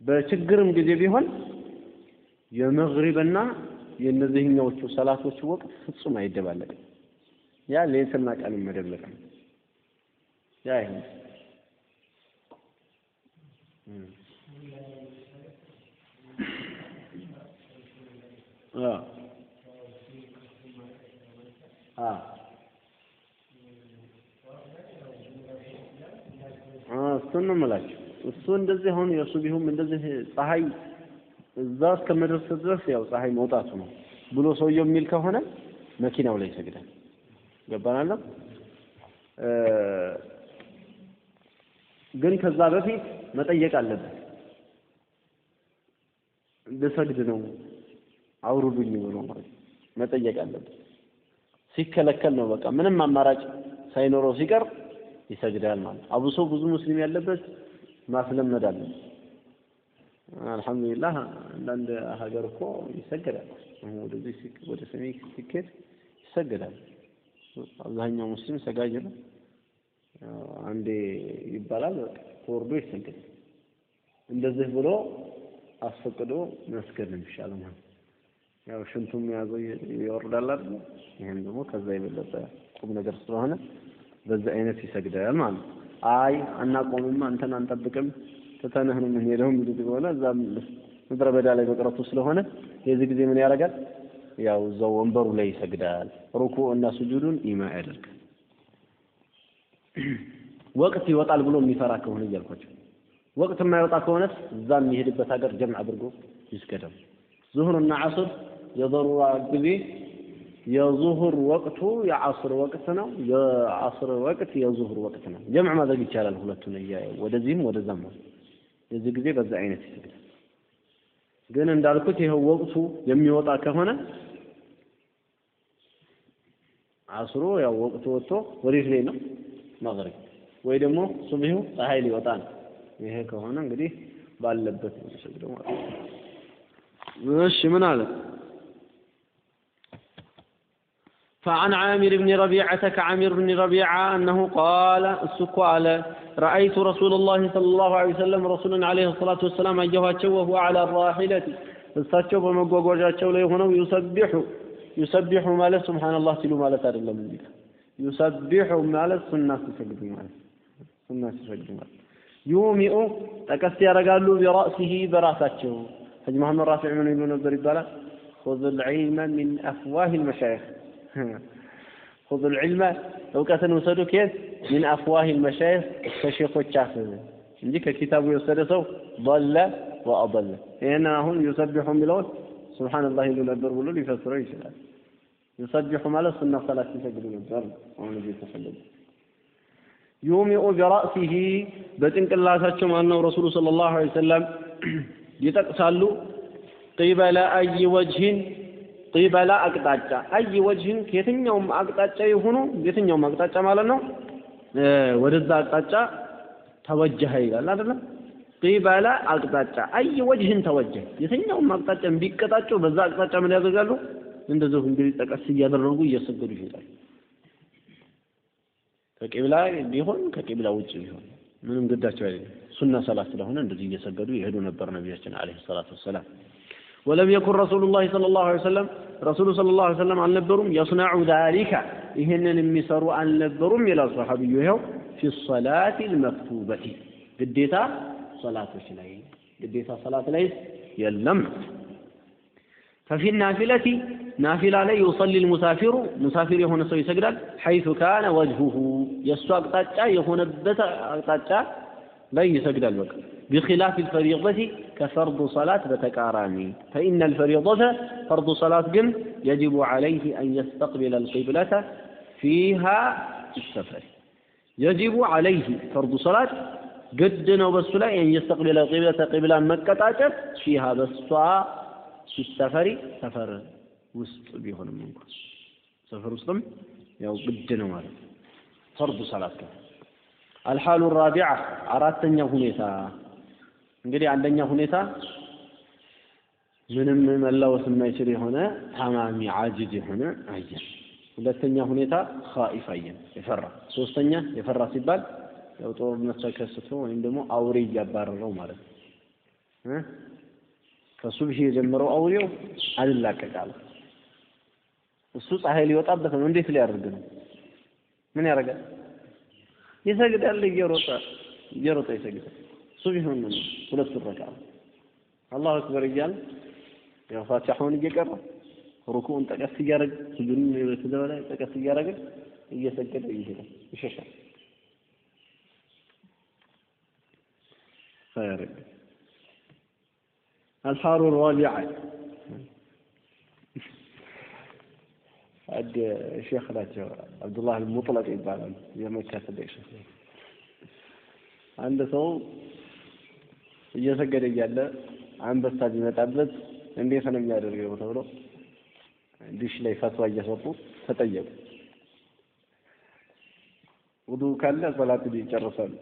በችግርም ጊዜ ቢሆን የመግሪብና የእነዚህኛዎቹ ሰላቶች ወቅት ፍጹም አይደባለቅም። ያ ሌሊትና ቀንን መደብለቅ ያ ይሄ አዎ እሱን ነው የምላቸው። እሱ እንደዚህ አሁን የእሱ ቢሆን እንደዚህ ፀሐይ እዛ እስከመድረስ ድረስ ያው ፀሐይ መውጣቱ ነው ብሎ ሰውየው የሚል ከሆነ መኪናው ላይ ይሰግዳል። ገባናል? ግን ከዛ በፊት መጠየቅ አለበት። ልሰግድ ነው አውርዱኝ ብሎ መጠየቅ አለበት። ሲከለከል ነው በቃ ምንም አማራጭ ሳይኖረው ሲቀር ይሰግዳል ማለት ነው። አብሶ ብዙ ሙስሊም ያለበት ማስለመድ አለ። አልሐምዱሊላህ አንዳንድ ሀገር እኮ ይሰገዳል። ወደዚህ ወደ ሰሜን ሲኬድ ይሰገዳል። አብዛኛው ሙስሊም ሰጋጅ ነው። አንዴ ይባላል በቃ ተወርዶ ይሰገዳል። እንደዚህ ብሎ አስፈቅዶ መስገድ ነው የሚሻለው ማለት ያው ሽንቱም የያዘው ይወርዳል አይደል? ይሄን ደግሞ ከዛ የበለጠ ቁም ነገር ስለሆነ በዛ አይነት ይሰግዳል ማለት ነው። አይ አናቆምም፣ አንተን አንጠብቅም፣ ትተንህ ነው የምንሄደው የሚሉት ከሆነ እዛም ምድረ በዳ ላይ መቅረቱ ስለሆነ የዚህ ጊዜ ምን ያደርጋል? ያው እዛው ወንበሩ ላይ ይሰግዳል። ሩኩዕ እና ስጁዱን ኢማ ያደርጋል። ወቅት ይወጣል ብሎ የሚፈራ ከሆነ እያልኳቸው ወቅት የማይወጣ ከሆነስ እዛ የሚሄድበት ሀገር ጀምዕ አድርጎ ይስገዳል። ዙሁርና ዓስር የضሩራ ጊዜ የዙሁር ወቅቱ የዓስር ወቅት ነው። የዓስር ወቅት የዙሁር ወቅት ነው። ጀምዕ ማድረግ ይቻላል ሁለቱን ወደዚህም ወደዛም የዚህ ጊዜ በዛ አይነት ይሰግዳል። ግን እንዳልኩት ይኸው ወቅቱ የሚወጣ ከሆነ አስሮ ያው ወቅቱ ወጥቶ ወዴት ላይ ነው መግሪብ ወይ ደግሞ ሱብሂው ፀሐይ ሊወጣ ነው። ይሄ ከሆነ እንግዲህ ባለበት ነው የሚሰግደው ማለት ነው። እሺ ምን አለ? فعن عامر بن ربيعة كعامر بن ربيعة أنه قال السكو على رأيت رسول الله صلى الله عليه وسلم رسول عليه الصلاة والسلام أجهاته وهو على الراحلة እሳቸው በመጓጓዣቸው ላይ ሆነው ዩሰቢሑ ዩሰቢሑ ማለት ሱብሃንአላህ ሲሉ ማለት አይደለም እዚህ ጋር ዩሰቢሑ ማለት ሱና ሲሰግዱ ማለት ሱና ሲሰግዱ ማለት ዩሚኡ ጠቀስ ያደርጋሉ ቢራእሲሂ በራሳቸው ሐጅ መሐመድ ራፊዕ ምን ይሉ ነበር ይባላል خذ العلم من أفواه المشايخ [laughs] خذ العلم እውቀትን ውሰዱ ከየት من أفواه المشايخ ከሼኾች አፍ እንጂ ከኪታቡ የወሰደ ሰው ضل وأضل ይህን አሁን ዩሰቢሑ የሚለውን ሱብሓነላህ ይሉ ነበር ብሎ ሊፈስረው ይችላል ዩሰቢሑ ማለት ሱና ሰላት ሲሰግዱ ነበር አሁን እዚህ የተፈለገ ዩሚኡ ቢራእሲሂ በጭንቅላታቸው ማለት ነው ረሱሉ ሰለላሁ ዐለይሂ ወሰለም [clears throat] ይጠቅሳሉ ቂበለ አይ ወጅህን ቂበላ አቅጣጫ። አይ ወጅህን ከየትኛውም አቅጣጫ ይሁኑ የትኛውም አቅጣጫ ማለት ነው። ወደዛ አቅጣጫ ተወጀኸ ይላል አይደለም ቂበላ አቅጣጫ። አይ ወጅህን ተወጀህ። የትኛውም አቅጣጫ ቢቀጣቸው በዛ አቅጣጫ ምን ያደርጋሉ? እንደዚሁ እንግዲህ ጠቀስ እያደረጉ እየሰገዱ ይሄዳሉ። ከቂብላ ቢሆን ከቂብላ ውጭ ቢሆን ምንም ግዳቸው አይደለም። ሱና ሰላት ስለሆነ እንደዚህ እየሰገዱ ይሄዱ ነበር ነቢያችን አለይሂ ሰላቱ ወሰላም ولم يكن رسول الله صلى الله عليه وسلم رسول صلى الله عليه وسلم አልነበሩም يصنع ذلك ይህንን የሚሰሩ አልነበሩም ይላል ሰሐቢዩ ይኸው في الصلاة المكتوبة ግዴታ ሰላቶች ላይ ግዴታ ሰላት ላይ የለም ففي النافلة نافلة ላይ يصلي المسافر مسافر የሆነ ሰው ይሰግዳል حيث كان وجهه የእሱ አቅጣጫ የሆነበት አቅጣጫ ላይ ይሰግዳል በቃ بخلاف الفريضة كفرض صلاة بتكاراني فإن الفريضة فرض صلاة جن يجب عليه أن يستقبل القبلة فيها السفر يجب عليه فرض صلاة قد ነው በሱ ላይ أن يستقبل القبلة قبلة መቀጣጨት فيها በሷ في السفر سفر ውስጥ ቢሆንም እንኳን ሰፈር ውስጥም ያው ግድ ነው ማለት ፈርዱ ሰላት ነው አልሓሉ ራቢዓ አራተኛ ሁኔታ እንግዲህ አንደኛ ሁኔታ ምንም መላወስ የማይችል የሆነ ታማሚ አጅዝ የሆነ አየን ሁለተኛ ሁኔታ ኻኢፍ አየን የፈራ። ሶስተኛ የፈራ ሲባል ያው ጦርነት ተከስቶ ወይም ደግሞ አውሬ እያባረረው ማለት ነው። ከሱብሂ የጀመረው አውሬው አልላቀቃለ እሱ ፀሐይ ሊወጣበት ነው። እንዴት ሊያደርግ ነው? ምን ያደርጋል? ይሰግዳል እየሮጠ እየሮጠ ይሰግዳል ሱብሂ ነው ሁለት ረካ አላሁ አክበር እያለ ያው ፋቲሐውን እየቀራ ሩኩውን ጠቀስ እያደረገ ስጁድን ስለበላ ጠቀስ እያደረገ እየሰገደ ይሄዳል ይሸሻል خير الحار الرابعة عند الشيخ عبد الله المطلق يبالغ የመካ ትልቅ ሼክ አንድ ሰው እየሰገደ እያለ አንበሳ ቢመጣበት እንዴት ነው የሚያደርገው ተብሎ ዲሽ ላይ ፈትዋ እየሰጡ ተጠየቁ ውዱ ካለ ሰላቱን ይጨርሳሉ።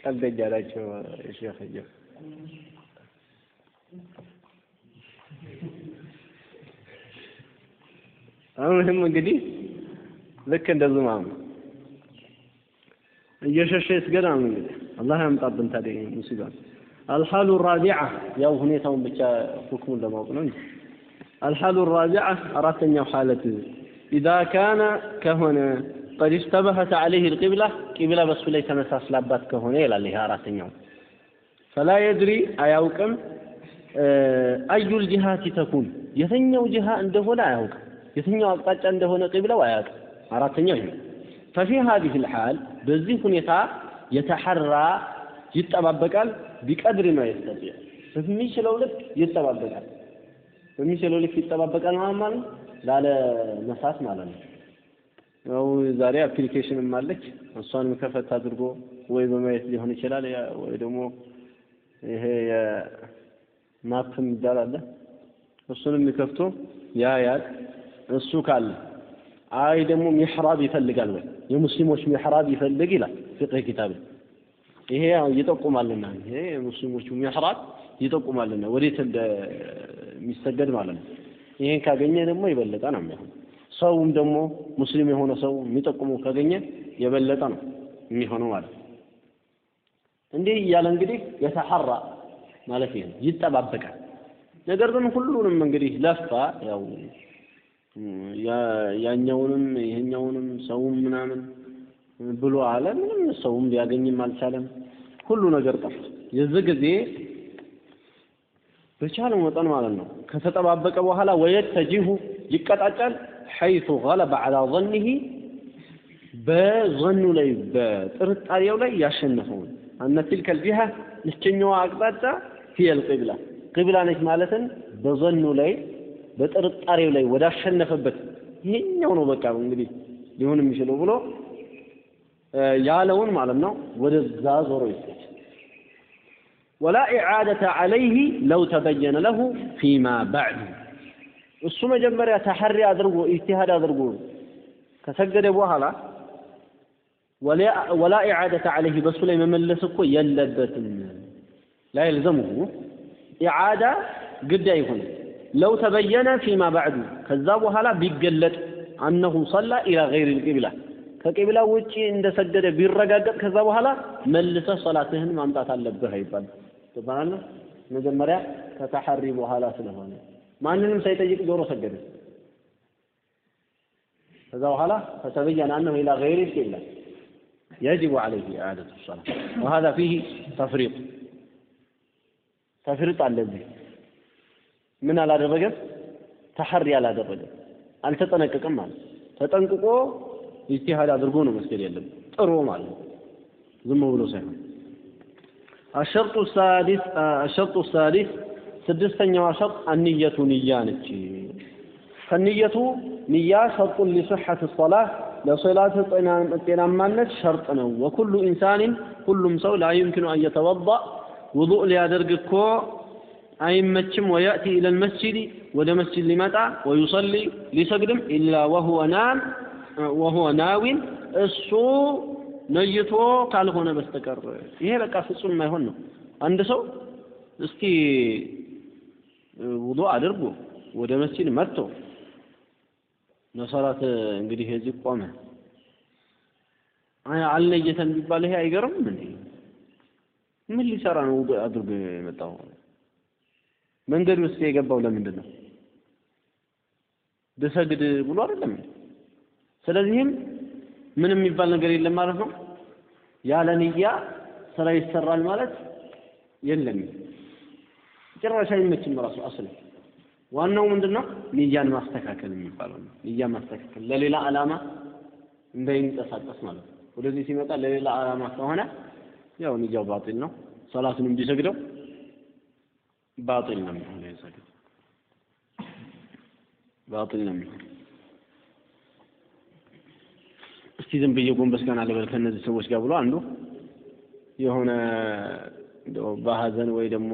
ቀልደኛ ናቸው ሼክ አሁንም እንግዲህ ልክ እንደዚህ ማለት ነው። እየሸሸ ይስገድ አሁን እንግዲህ አላህ ያምጣብን ታዲያ ሙሲባ። አልሐሉ ራቢዓ ያው ሁኔታውን ብቻ ሁክሙን ለማወቅ ነው እንጂ። አልሐሉ ራቢዓ አራተኛው ሐለት ኢዛ ካነ ከሆነ ቀድ እሽተበሀት ዐለይህ ልቂብላ ቂብላ በሱ ላይ ተመሳስላባት ከሆነ ይላል ይሄ አራተኛው። ፈላ የድሪ አያውቅም። أي الجهة تكون የትኛው ጅሃ እንደሆነ አያውቅም። የትኛው አቅጣጫ እንደሆነ ቂብላው አያውቅም። አራተኛው ይሄ ففي هذه الحال በዚህ ሁኔታ يتحرى ይጠባበቃል بقدر ما يستطيع በሚችለው ልክ ይጠባበቃል በሚችለው ልክ ይጠባበቃል ማለት ነው ላለ መሳት ማለት ነው ያው ዛሬ application ም አለች እሷንም ከፈት አድርጎ ወይ በማየት ሊሆን ይችላል። ወይ ደግሞ ይሄ የማፕ የሚባል እሱንም ከፍቶ ያያል እሱ ካለ አይ ደግሞ ሚሕራብ ይፈልጋል ወይ? የሙስሊሞች ሚሕራብ ይፈልግ ይላል ፍቅህ ኪታብ። ይሄ ይጠቁማልና ይሄ የሙስሊሞቹ ሚሕራብ ይጠቁማልና ወዴት እንደሚሰገድ ማለት ነው። ይሄን ካገኘ ደግሞ የበለጠ ነው የሚሆነው። ሰውም ደግሞ ሙስሊም የሆነ ሰው የሚጠቁሙ ካገኘ የበለጠ ነው የሚሆነው ማለት ነው። እንዲህ እያለ እንግዲህ የተሐራ ማለት ይሄ ይጠባበቃል። ነገር ግን ሁሉንም እንግዲህ ለፋ ያው ያኛውንም ይሄኛውንም ሰውም ምናምን ብሎ አለ። ምንም ሰውም ሊያገኝም አልቻለም። ሁሉ ነገር ጠፋ። የዚህ ጊዜ በቻለው መጠን ማለት ነው ከተጠባበቀ በኋላ ወየተጂሁ ይቀጣጫል። ሐይሱ ገለበ ዐላ ظنه በዘኑ ላይ በጥርጣሬው ላይ ያሸነፈውን አነ تلك الجهة ይችኛዋ አቅጣጫ هي القبلة قبلة ነች ማለትን በዘኑ ላይ በጥርጣሬው ላይ ወዳሸነፈበት ይሄኛው ነው በቃ እንግዲህ ሊሆን የሚችለው ብሎ ያለውን ማለት ነው ወደዛ ዞሮ ይሰጥ ወላ ኢዓደተ ዐለይህ ለው ተበየነ ለሁ ፊማ ባዕድ እሱ መጀመሪያ ተሐሪ አድርጎ ኢጅቲሃድ አድርጎ ከሰገደ በኋላ ወላ ኢዓደተ ዐለይህ በእሱ ላይ መመለስ እኮ የለበትም። ላ ኢዓዳ ግድ አይሆንም። ለው ተበየነ ፊማ ባዕዱ ከዛ በኋላ ቢገለጥ አነሁ ሰላ ኢላ ገይር ልቂብላ ከቂብላ ውጪ እንደሰገደ ቢረጋገጥ ከዛ በኋላ መልሰህ ሰላትህን ማምጣት አለብህ አይባልም ትባላለህ መጀመሪያ ከተሐሪ በኋላ ስለሆነ ማንንም ሳይጠይቅ ዞሮ ሰገደ ከዛ በኋላ فتبين أنه إلى غير القبلة يجب عليه إعادة الصلاة وهذا فيه تفريط تفريط الذي ምን አላደረገም ተሐሪ አላደረገም አልተጠነቀቀም ማለት ተጠንቅቆ ኢጅቲሃድ አድርጎ ነው መስገድ ያለበት ጥሩ ማለት ነው ዝም ብሎ ሳይሆን الشرط السادس الشرط السادس ስድስተኛዋ ሸርጥ አንየቱ ንያ ነች ከንየቱ ንያ ሸርጡን ሊስሐት ሰላህ ለሶላት ጤናማነት ሸርጥ ነው ወኩሉ ኢንሳንን ሁሉም ሰው ላ ዩምኪኑ አን የተወዳ ውዱእ ሊያደርግ እኮ አይመችም። ويأتي إلى المسجد ወደ መስጂድ ሊመጣ ወዩሰሊ ሊሰግድም ኢላ ወሁወ ናዊን እሱ ነይቶ ካልሆነ በስተቀር። ይሄ በቃ ፍጹም የማይሆን ነው። አንድ ሰው እስቲ ውዱ አድርጎ ወደ መስጂድ መጥቶ ለሰላት እንግዲህ እዚህ ቆመ። አልነየተም ቢባል ይሄ አይገርምም እንዴ? ምን ሊሰራ ነው አድርጎ የመጣው መንገድ ውስጥ የገባው ለምንድን ነው ብሰግድ ብሎ አይደለም? ስለዚህም ምንም የሚባል ነገር የለም ማለት ነው። ያለ ንያ ስራ ይሰራል ማለት የለም። ጭራሽ አይመችም ራሱ አስለ ዋናው ምንድን ነው ንያን ማስተካከል የሚባለው ነው። ንያ ማስተካከል ለሌላ ዓላማ እንዳይንቀሳቀስ ማለት ነው። ወደዚህ ሲመጣ ለሌላ ዓላማ ከሆነ ያው ንያው ባጢል ነው። ሰላቱንም ቢሰግደው ባጢል ነው የሚሆነው የሰግድ ባጢል ነው የሚሆነው እስቲ ዝም ብዬ ጎንበስ ቀና ልበል ከእነዚህ ሰዎች ጋር ብሎ አንዱ የሆነ በሀዘን ወይ ደግሞ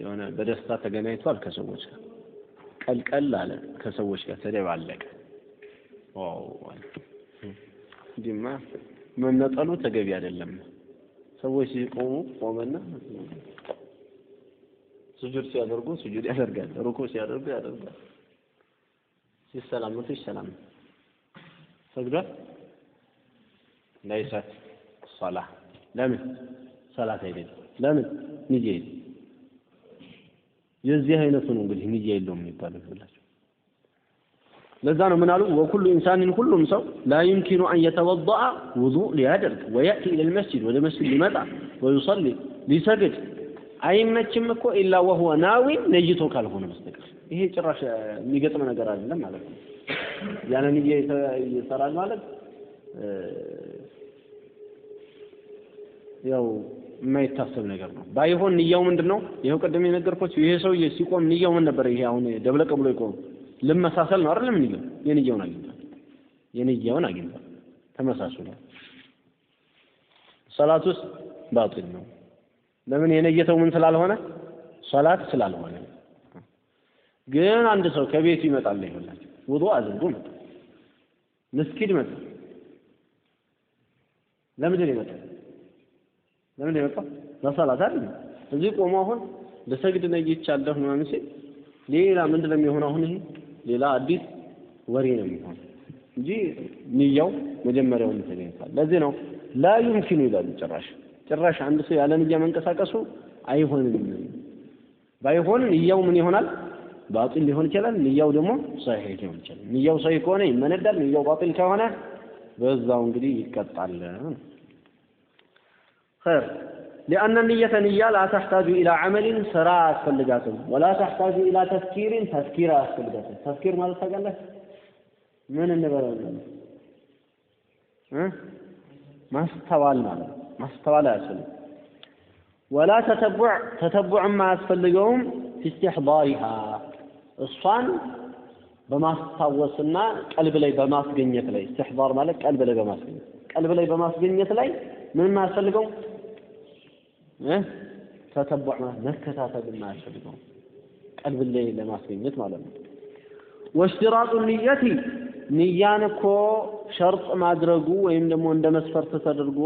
የሆነ በደስታ ተገናኝቷል ከሰዎች ጋር ቀልቀል አለ፣ ከሰዎች ጋር ተደባለቀ። እንዲማ መነጠሉ ተገቢ አይደለም። ሰዎች ሲቆሙ ቆመና ስጁድ ሲያደርጉ ስጁድ ያደርጋል፣ ሩኩ ሲያደርጉ ያደርጋል፣ ሲሰላመቱ ይሰላም ሰግዷል። ለይሰት ሶላ ለምን ሰላት አይደለም። ለምን ንያ የለም። የዚህ አይነቱ ነው እንግዲህ ንያ የለውም የሚባለው ይላቸው። ለዛ ነው ምን አሉ ወኩሉ ኢንሳንን ሁሉም ሰው ላ ዩምኪኑ አን የተወضአ ውዱእ ሊያደርግ ወየእቲ ኢለል መስጂድ ወደ መስጂድ ሊመጣ ወዩሰሊ ሊሰግድ አይመችም እኮ ኢላ ወሁወ ናዊን ነይቶ ካልሆነ በስተቀር ይሄ ጭራሽ የሚገጥም ነገር አይደለም ማለት ነው። ያለ ንያ ይሰራል ማለት ያው የማይታሰብ ነገር ነው። ባይሆን ንያው ምንድን ነው? ይኸው ቅድም የነገርኳችሁ ይሄ ሰውዬ ሲቆም ንያው ምን ነበር? ይሄ አሁን ደብለቀ ብሎ ይቆም ልመሳሰል ነው አይደለም? ንያው የንያውን አግኝቷል። የንያውን አግኝቷል። ተመሳስሏል። ሰላት ውስጥ ባጢል ነው። ለምን የነየተው ምን ስላልሆነ ሰላት ስላልሆነ። ግን አንድ ሰው ከቤቱ ይመጣል ይሆናል ውዱእ አድርጎ መጣ፣ መስጊድ መጣ። ለምንድን ነው የመጣው? ለምን የመጣው? ለሰላት አይደል? እዚህ ቆሞ አሁን ልሰግድ ነይቻለሁ ምናምን ሲል ሌላ ምንድን ነው የሚሆነው? አሁን ይሄ ሌላ አዲስ ወሬ ነው የሚሆነው እንጂ ንያው መጀመሪያውን ተገኝቷል። ለዚህ ነው ላ ዩምኪኑ ይላሉ። ጭራሽ ጭራሽ አንድ ሰው ያለ ንያ መንቀሳቀሱ አይሆንም። ባይሆን ንያው ምን ይሆናል? ባጢል ሊሆን ይችላል። ንያው ደግሞ ሰሒህ ሊሆን ይችላል። ንያው ሰሒህ ከሆነ ይመነዳል። ንያው ባጢል ከሆነ በዛው እንግዲህ ይቀጣል። ኸይር ሊአነ ንየተ ንያ ላ ተሕታጁ ኢላ ዐመሊን ስራ አያስፈልጋትም። ወላ ተሕታጁ ኢላ ተፍኪሪን ተፍኪር አያስፈልጋትም። ተፍኪር ማለት ታውቃለህ? ምን እንበላለን? ማስተዋል ማለት ነው። ማስተዋል አያስፈልግም። ወላ ተተቡዕ ተተቡዕም አያስፈልገውም። ፊስትሕዳሪሃ እሷን በማስታወስና ቀልብ ላይ በማስገኘት ላይ እስትሕዳር ማለት ቀልብ ላይ በማስገኘት ቀልብ ላይ በማስገኘት ላይ ምንም አያስፈልገው ተተቡዕ ማለት መከታተል የማያስፈልገው ቀልብ ላይ ለማስገኘት ማለት ነው። ወሽትራጡ ንየቲ ንያን እኮ ሸርጥ ማድረጉ ወይም ደግሞ እንደ መስፈርት ተደርጎ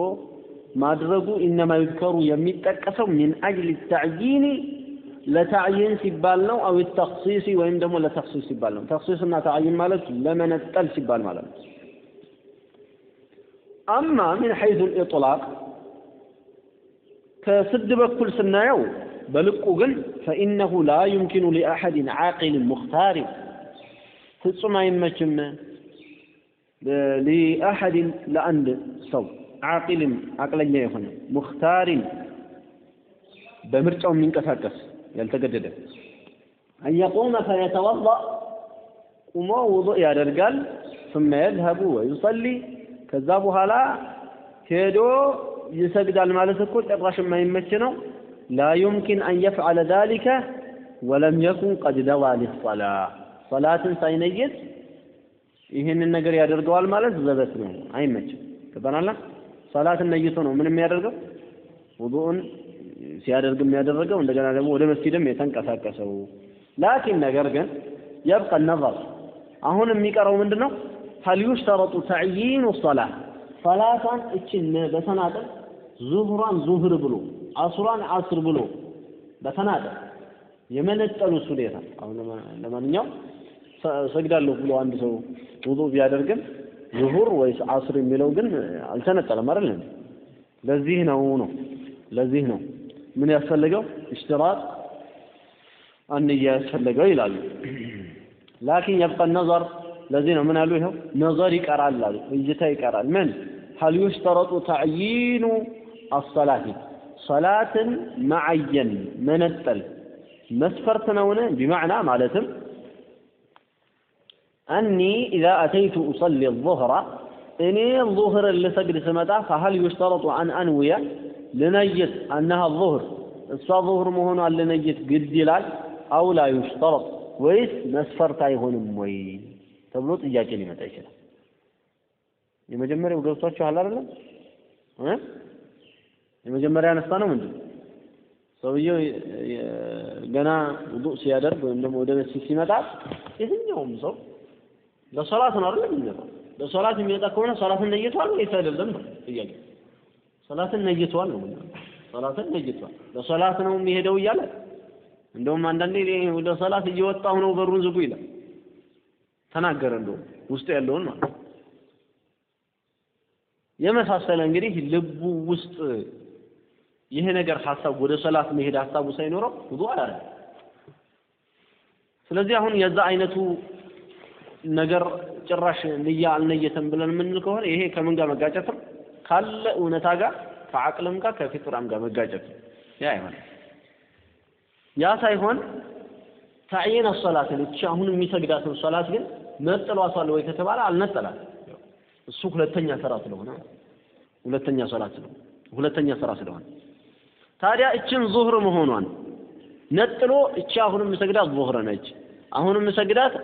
ማድረጉ ኢነማ ዩዝከሩ የሚጠቀሰው ሚን አጅል ተዕይኒ ለታዕይን ሲባል ነው። አው ተክሲሲ ወይም ደግሞ ለተክሲስ ሲባል ነው። ተክሲስና ታዕይን ማለት ለመነጠል ሲባል ማለት ነው። አማ ሚን ሐይሱ ልኢጥላቅ ከስድ በኩል ስናየው በልቁ ግን ፈኢነሁ ላ ዩምኪኑ ሊአሐድን ዓቂልን ሙኽታሪን ፍጹም አይመችም ሊአሐድን ለአንድ ሰው ዓቂልም አቅለኛ የሆነ ሙክታሪን በምርጫው የሚንቀሳቀስ ያልተገደደ አንየቁመ ፈየተወዳ ቁሞ ውضእ ያደርጋል። ثم يذهب ويصلي ከዛ በኋላ ሄዶ ይሰግዳል ማለት እኮ ጭራሽ የማይመች ነው። ላ ዩምኪን አን የፍዓለ ዛሊከ ወለም የኩን ቀድ ደዋ ሊሰላ ሰላትን ሳይነየት ይህንን ነገር ያደርገዋል ማለት ዘበት ነው። አይመችም። ገባናላ ሰላትን ነይቶ ነው ምን የሚያደርገው? ውዱእን ሲያደርግ የሚያደረገው እንደገና ደግሞ ወደ መስጊድም የተንቀሳቀሰው። ላኪን ነገር ግን የብቀ ነظር አሁን የሚቀረው ምንድን ነው ሀል ዩሽተረጡ ተዕይኑ ሶላህ ሰላቷን እችን በተናጠል ዙሁሯን ዙህር ብሎ አሱሯን አስር ብሎ በተናጠል የመነጠሉስ ሁኔታ አሁን ለማንኛውም ሰግዳለሁ ብሎ አንድ ሰው ውዱእ ቢያደርግም ዙሁር ወይስ አስር የሚለው ግን አልተነጠለም አይደል? ለዚህ ነው ነው ለዚህ ነው ምን ያስፈልገው ኢሽትራጥ አንያ ያስፈልገው ይላሉ። ላኪን የብቀ ነዘር ለዚህ ነው ምን አሉ? ይኸው ነዘር ይቀራል አሉ፣ እይታ ይቀራል። ምን ሀል ዩሽተረጡ ተዕይኑ አሰላቲ ሰላትን መዐየን መነጠል መስፈርት ነውን? ቢማዕና ማለትም አኒ ኢዛ አተይቱ ኡሰሊ ዙህራ እኔ ዙህርን ልሰግድ ስመጣ ፈሀል ዩሽተረጡ አን አንውየ ልነይት አነሃ ዙህር እሷ ዙህር መሆኗን ልነይት ግድ ይላል አው ላ ዩሽተረጥ ወይስ መስፈርት አይሆንም ወይ ተብሎ ጥያቄ ሊመጣ ይችላል የመጀመሪያው ገብቷችኋል አይደለም የመጀመሪያ ያነሳ ነው ምንድን ሰውየው ገና ውዱእ ሲያደርግ ወይም ደግሞ ወደ መስጂድ ሲመጣ የትኛውም ሰው ለሶላት ነው አይደል የሚመጣው? ለሶላት የሚመጣ ከሆነ ሶላትን ነይቷል ወይስ አይደለም ነው ጥያቄ። ሶላትን ነይቷል ነው ሶላትን ነይቷል። ለሶላት ነው የሚሄደው እያለ እንደውም አንዳንዴ ወደ ሶላት እየወጣሁ ነው በሩን ዝጉ ይላል። ተናገረ እንደውም ውስጡ ያለውን ማለት የመሳሰለ እንግዲህ ልቡ ውስጥ ይሄ ነገር ሀሳብ ወደ ሶላት መሄድ ሀሳቡ ሳይኖረው ውዱእ አላደረገም። ስለዚህ አሁን የዛ አይነቱ ነገር ጭራሽ ንያ አልነየተም ብለን የምንል ከሆነ ይሄ ከምን ጋር መጋጨት ነው? ካለ እውነታ ጋር ከአቅልም ጋር ከፊጥራም ጋር መጋጨት ያ ይሆናል። ያ ሳይሆን ተዕይን ሶላትን እቺ አሁን የሚሰግዳትን ሶላት ግን ነጥሏታል ወይ ከተባለ አልነጠላት። እሱ ሁለተኛ ስራ ስለሆነ ሁለተኛ ሶላት ስለሆነ ሁለተኛ ስራ ስለሆነ ታዲያ እችን ዙህር መሆኗን ነጥሎ እቺ አሁንም ሰግዳት ዙህር ነች፣ አሁንም ሰግዳት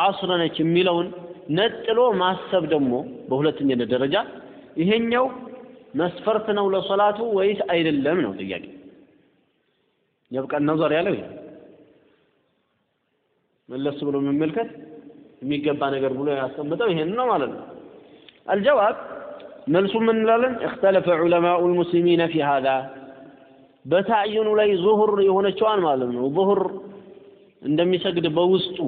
አስር ነች የሚለውን ነጥሎ ማሰብ ደግሞ በሁለተኛነት ደረጃ ይሄኛው መስፈርት ነው ለሶላቱ ወይስ አይደለም ነው ጥያቄ። የብቀን ነዘር ያለው ይሄ መለስ ብሎ መመልከት የሚገባ ነገር ብሎ ያስቀምጠው ይሄን ነው ማለት ነው። አልጀዋብ መልሱ ምን እንላለን? እክተለፈ ዑለማኡ ልሙስሊሚነ ፊ ሃዛ በታዕይኑ ላይ ዙሁር የሆነችዋን ማለት ነው ዙሁር እንደሚሰግድ በውስጡ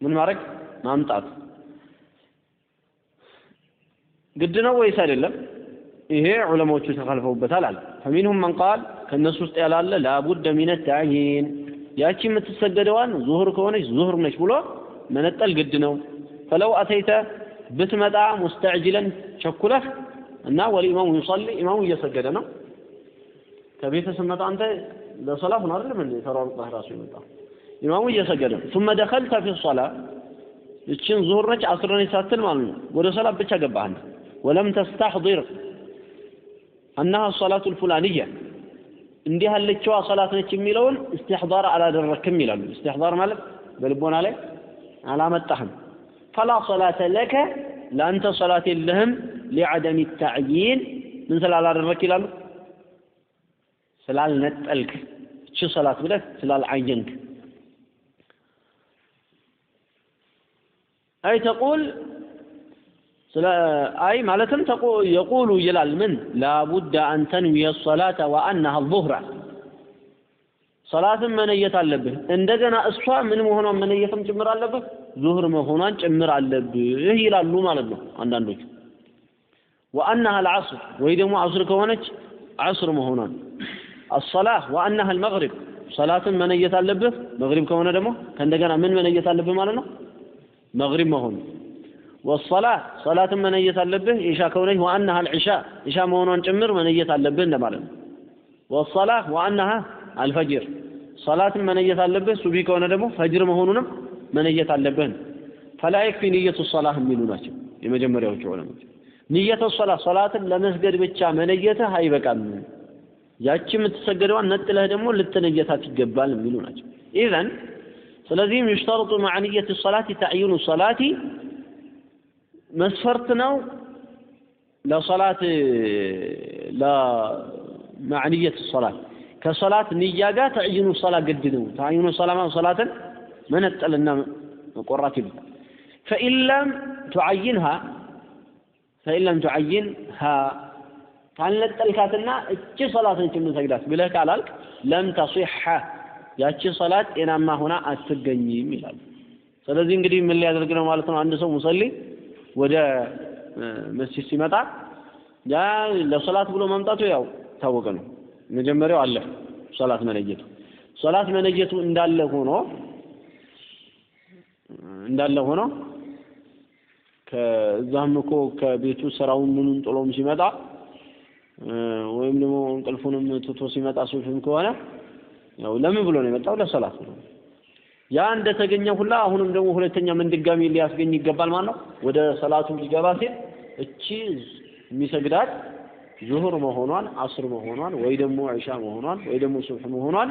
ምን ማድረግ ማምጣት ግድ ነው ወይስ አይደለም? ይሄ ዑለማዎቹ ተካልፈውበታል አለ። ፈሚንሁም መን ቃል ከእነሱ ውስጥ ያላለ ላቡደ ሚነ ታዕይን ያቺ የምትሰገደዋን ዙሁር ከሆነች ዙሁር ነች ብሎ መነጠል ግድ ነው። ፈለው አተይተ ብትመጣ ሙስተዕጅለን ቸኩለህ እና ወልኢማሙ ዩሰሊ ኢማሙ እየሰገደ ነው ከቤተ ስትመጣ አንተ ለሶላት ነው አይደል? ምን ተሯሩጠህ ራሱ የመጣው إمام وجه سجرة ثم دخلت في الصلاة. لتشين ظهر رجع أصر نساء المعلم ورسالة بيتها قبعنا ولم تستحضر. أنها الصلاة الفلانية. عندها اللي تشوى صلاة نتميلون استحضار على در كميلا استحضار مالك بلبون عليك على ما فلا صلاة لك لأنت صلاة لهم لعدم التعيين. من سلا على الركي لالو سلا نتألك شو صلاة بلك؟ سلا عينك አይ ተቁል ስለ አይ ማለትም የቁሉ ይላል። ምን? ላቡዳ አን ተንዊየ ሰላተ ወአነሃ ዙህራ። ሰላትን መነየት አለብህ። እንደገና እሷ ምን መሆኗን መነየትም ጭምር አለብህ፣ ዙህር መሆኗን ጭምር አለብህ ይላሉ ማለት ነው አንዳንዶች። ወአነሃ አልዓስር ወይ ደግሞ አስር ከሆነች አስር መሆኗን። አሰላህ ወአነሃ አልመግሪብ። ሰላትን መነየት አለብህ። መግሪብ ከሆነ ደግሞ ከእንደገና ምን መነየት አለብህ ማለት ነው? መግሪብ መሆኑ ወሰላ ሰላትን መነየት አለብህ። ኢሻ ከሆነች ዋአናሃ አልዒሻ ኢሻ መሆኗን ጭምር መነየት አለብህ እንደማለት ነው። ወሰላህ ዋአናሃ አልፈጅር ሰላትን መነየት አለብህ። ሱቢ ከሆነ ደግሞ ፈጅር መሆኑንም መነየት አለብህ። ፈላ የክፊ ንየቱ ሰላህ የሚሉ ናቸው የመጀመሪያዎቹ ዑለሞች ንየተ ሶላ ሶላትን ለመስገድ ብቻ መነየትህ አይበቃም። ያቺ የምትሰገደዋን ነጥለህ ደግሞ ልትነየታት ይገባል የሚሉ ናቸው። ኢዘን ስለዚህም ዩሽተርጡ መዓ ንየት ሰላቲ ተዕይኑ ሰላቲ መስፈርት ነው ለሶላት ለመዓ ንየት ሰላት ከሶላት ንያ ጋር ተዕይኑ ሰላት ግድ ነው ተዕይኑ ሰላማ ሶላትን መነጠልና መቆራት ይሉታል ፈኢን ለም ቱዓይንሃ ፈኢን ለም ቱዓይንሃ ካልነጠልካትና እቺ ሶላት ነች የምንሰግዳት ብለህ ካላልክ ለም ተሲሐ ያቺ ሶላት ጤናማ ሆና አትገኝም ይላሉ። ስለዚህ እንግዲህ ምን ሊያደርግ ነው ማለት ነው? አንድ ሰው ሙሰሊ ወደ መስጂድ ሲመጣ ያ ለሶላት ብሎ መምጣቱ ያው ታወቀ ነው። መጀመሪያው አለ ሶላት መነየቱ ሶላት መነየቱ እንዳለ ሆኖ እንዳለ ሆኖ ከዛም እኮ ከቤቱ ስራውን ምኑን ጥሎም ሲመጣ ወይም ደግሞ እንቅልፉንም ትቶ ሲመጣ ሱፍም ከሆነ ያው ለምን ብሎ ነው የመጣው? ለሰላት ብሎ ያ እንደተገኘ ሁላ አሁንም ደግሞ ሁለተኛ ምን ድጋሚ ሊያስገኝ ይገባል ማለት ነው። ወደ ሰላቱ ሊገባ ሲል እቺ የሚሰግዳት ዙሁር መሆኗን አስር መሆኗን ወይ ደግሞ ዒሻ መሆኗን ወይ ደግሞ ሱብሕ መሆኗን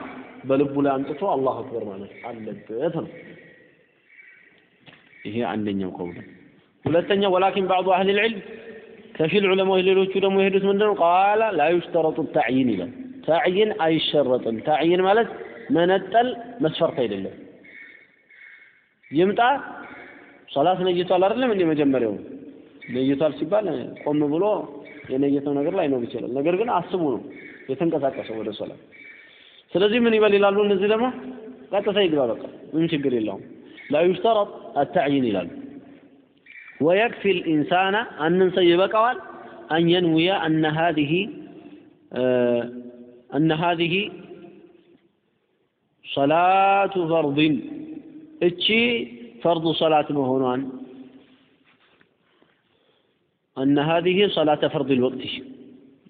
በልቡ ላይ አምጥቶ አላሁ አክበር ማለት አለበት ነው። ይሄ አንደኛው ቀውል። ሁለተኛ ወላኪን ባዕዱ አህል ልዕልም ከፊል ዑለማዎች ሌሎቹ ደግሞ የሄዱት ምንድነው? ቃለ ላ ዩሽተረጡ ታዕይን ይላል። ታዕይን አይሸረጥም። ታዕይን ማለት መነጠል መስፈርት አይደለም። ይምጣ ሶላት ነይቷል አይደለም እንደ መጀመሪያው ነይቷል ሲባል ቆም ብሎ የነየተው ነገር ላይ ነው ይችላል። ነገር ግን አስቡ ነው የተንቀሳቀሰው ወደ ሶላት። ስለዚህ ምን ይበል ይላሉ እነዚህ ደግሞ ቀጥታ ይግባ በቃ ምን ችግር የለውም። ላ ዩሽተረጥ አታዕይን ይላሉ። ወየክፊ ልኢንሳነ አንን ሰው ይበቃዋል አን የንውየ አነ ሃዚህ أن هذه صلاة فرض. إتشي فرض صلاة مهونان أن هذه صلاة فرض الوقت.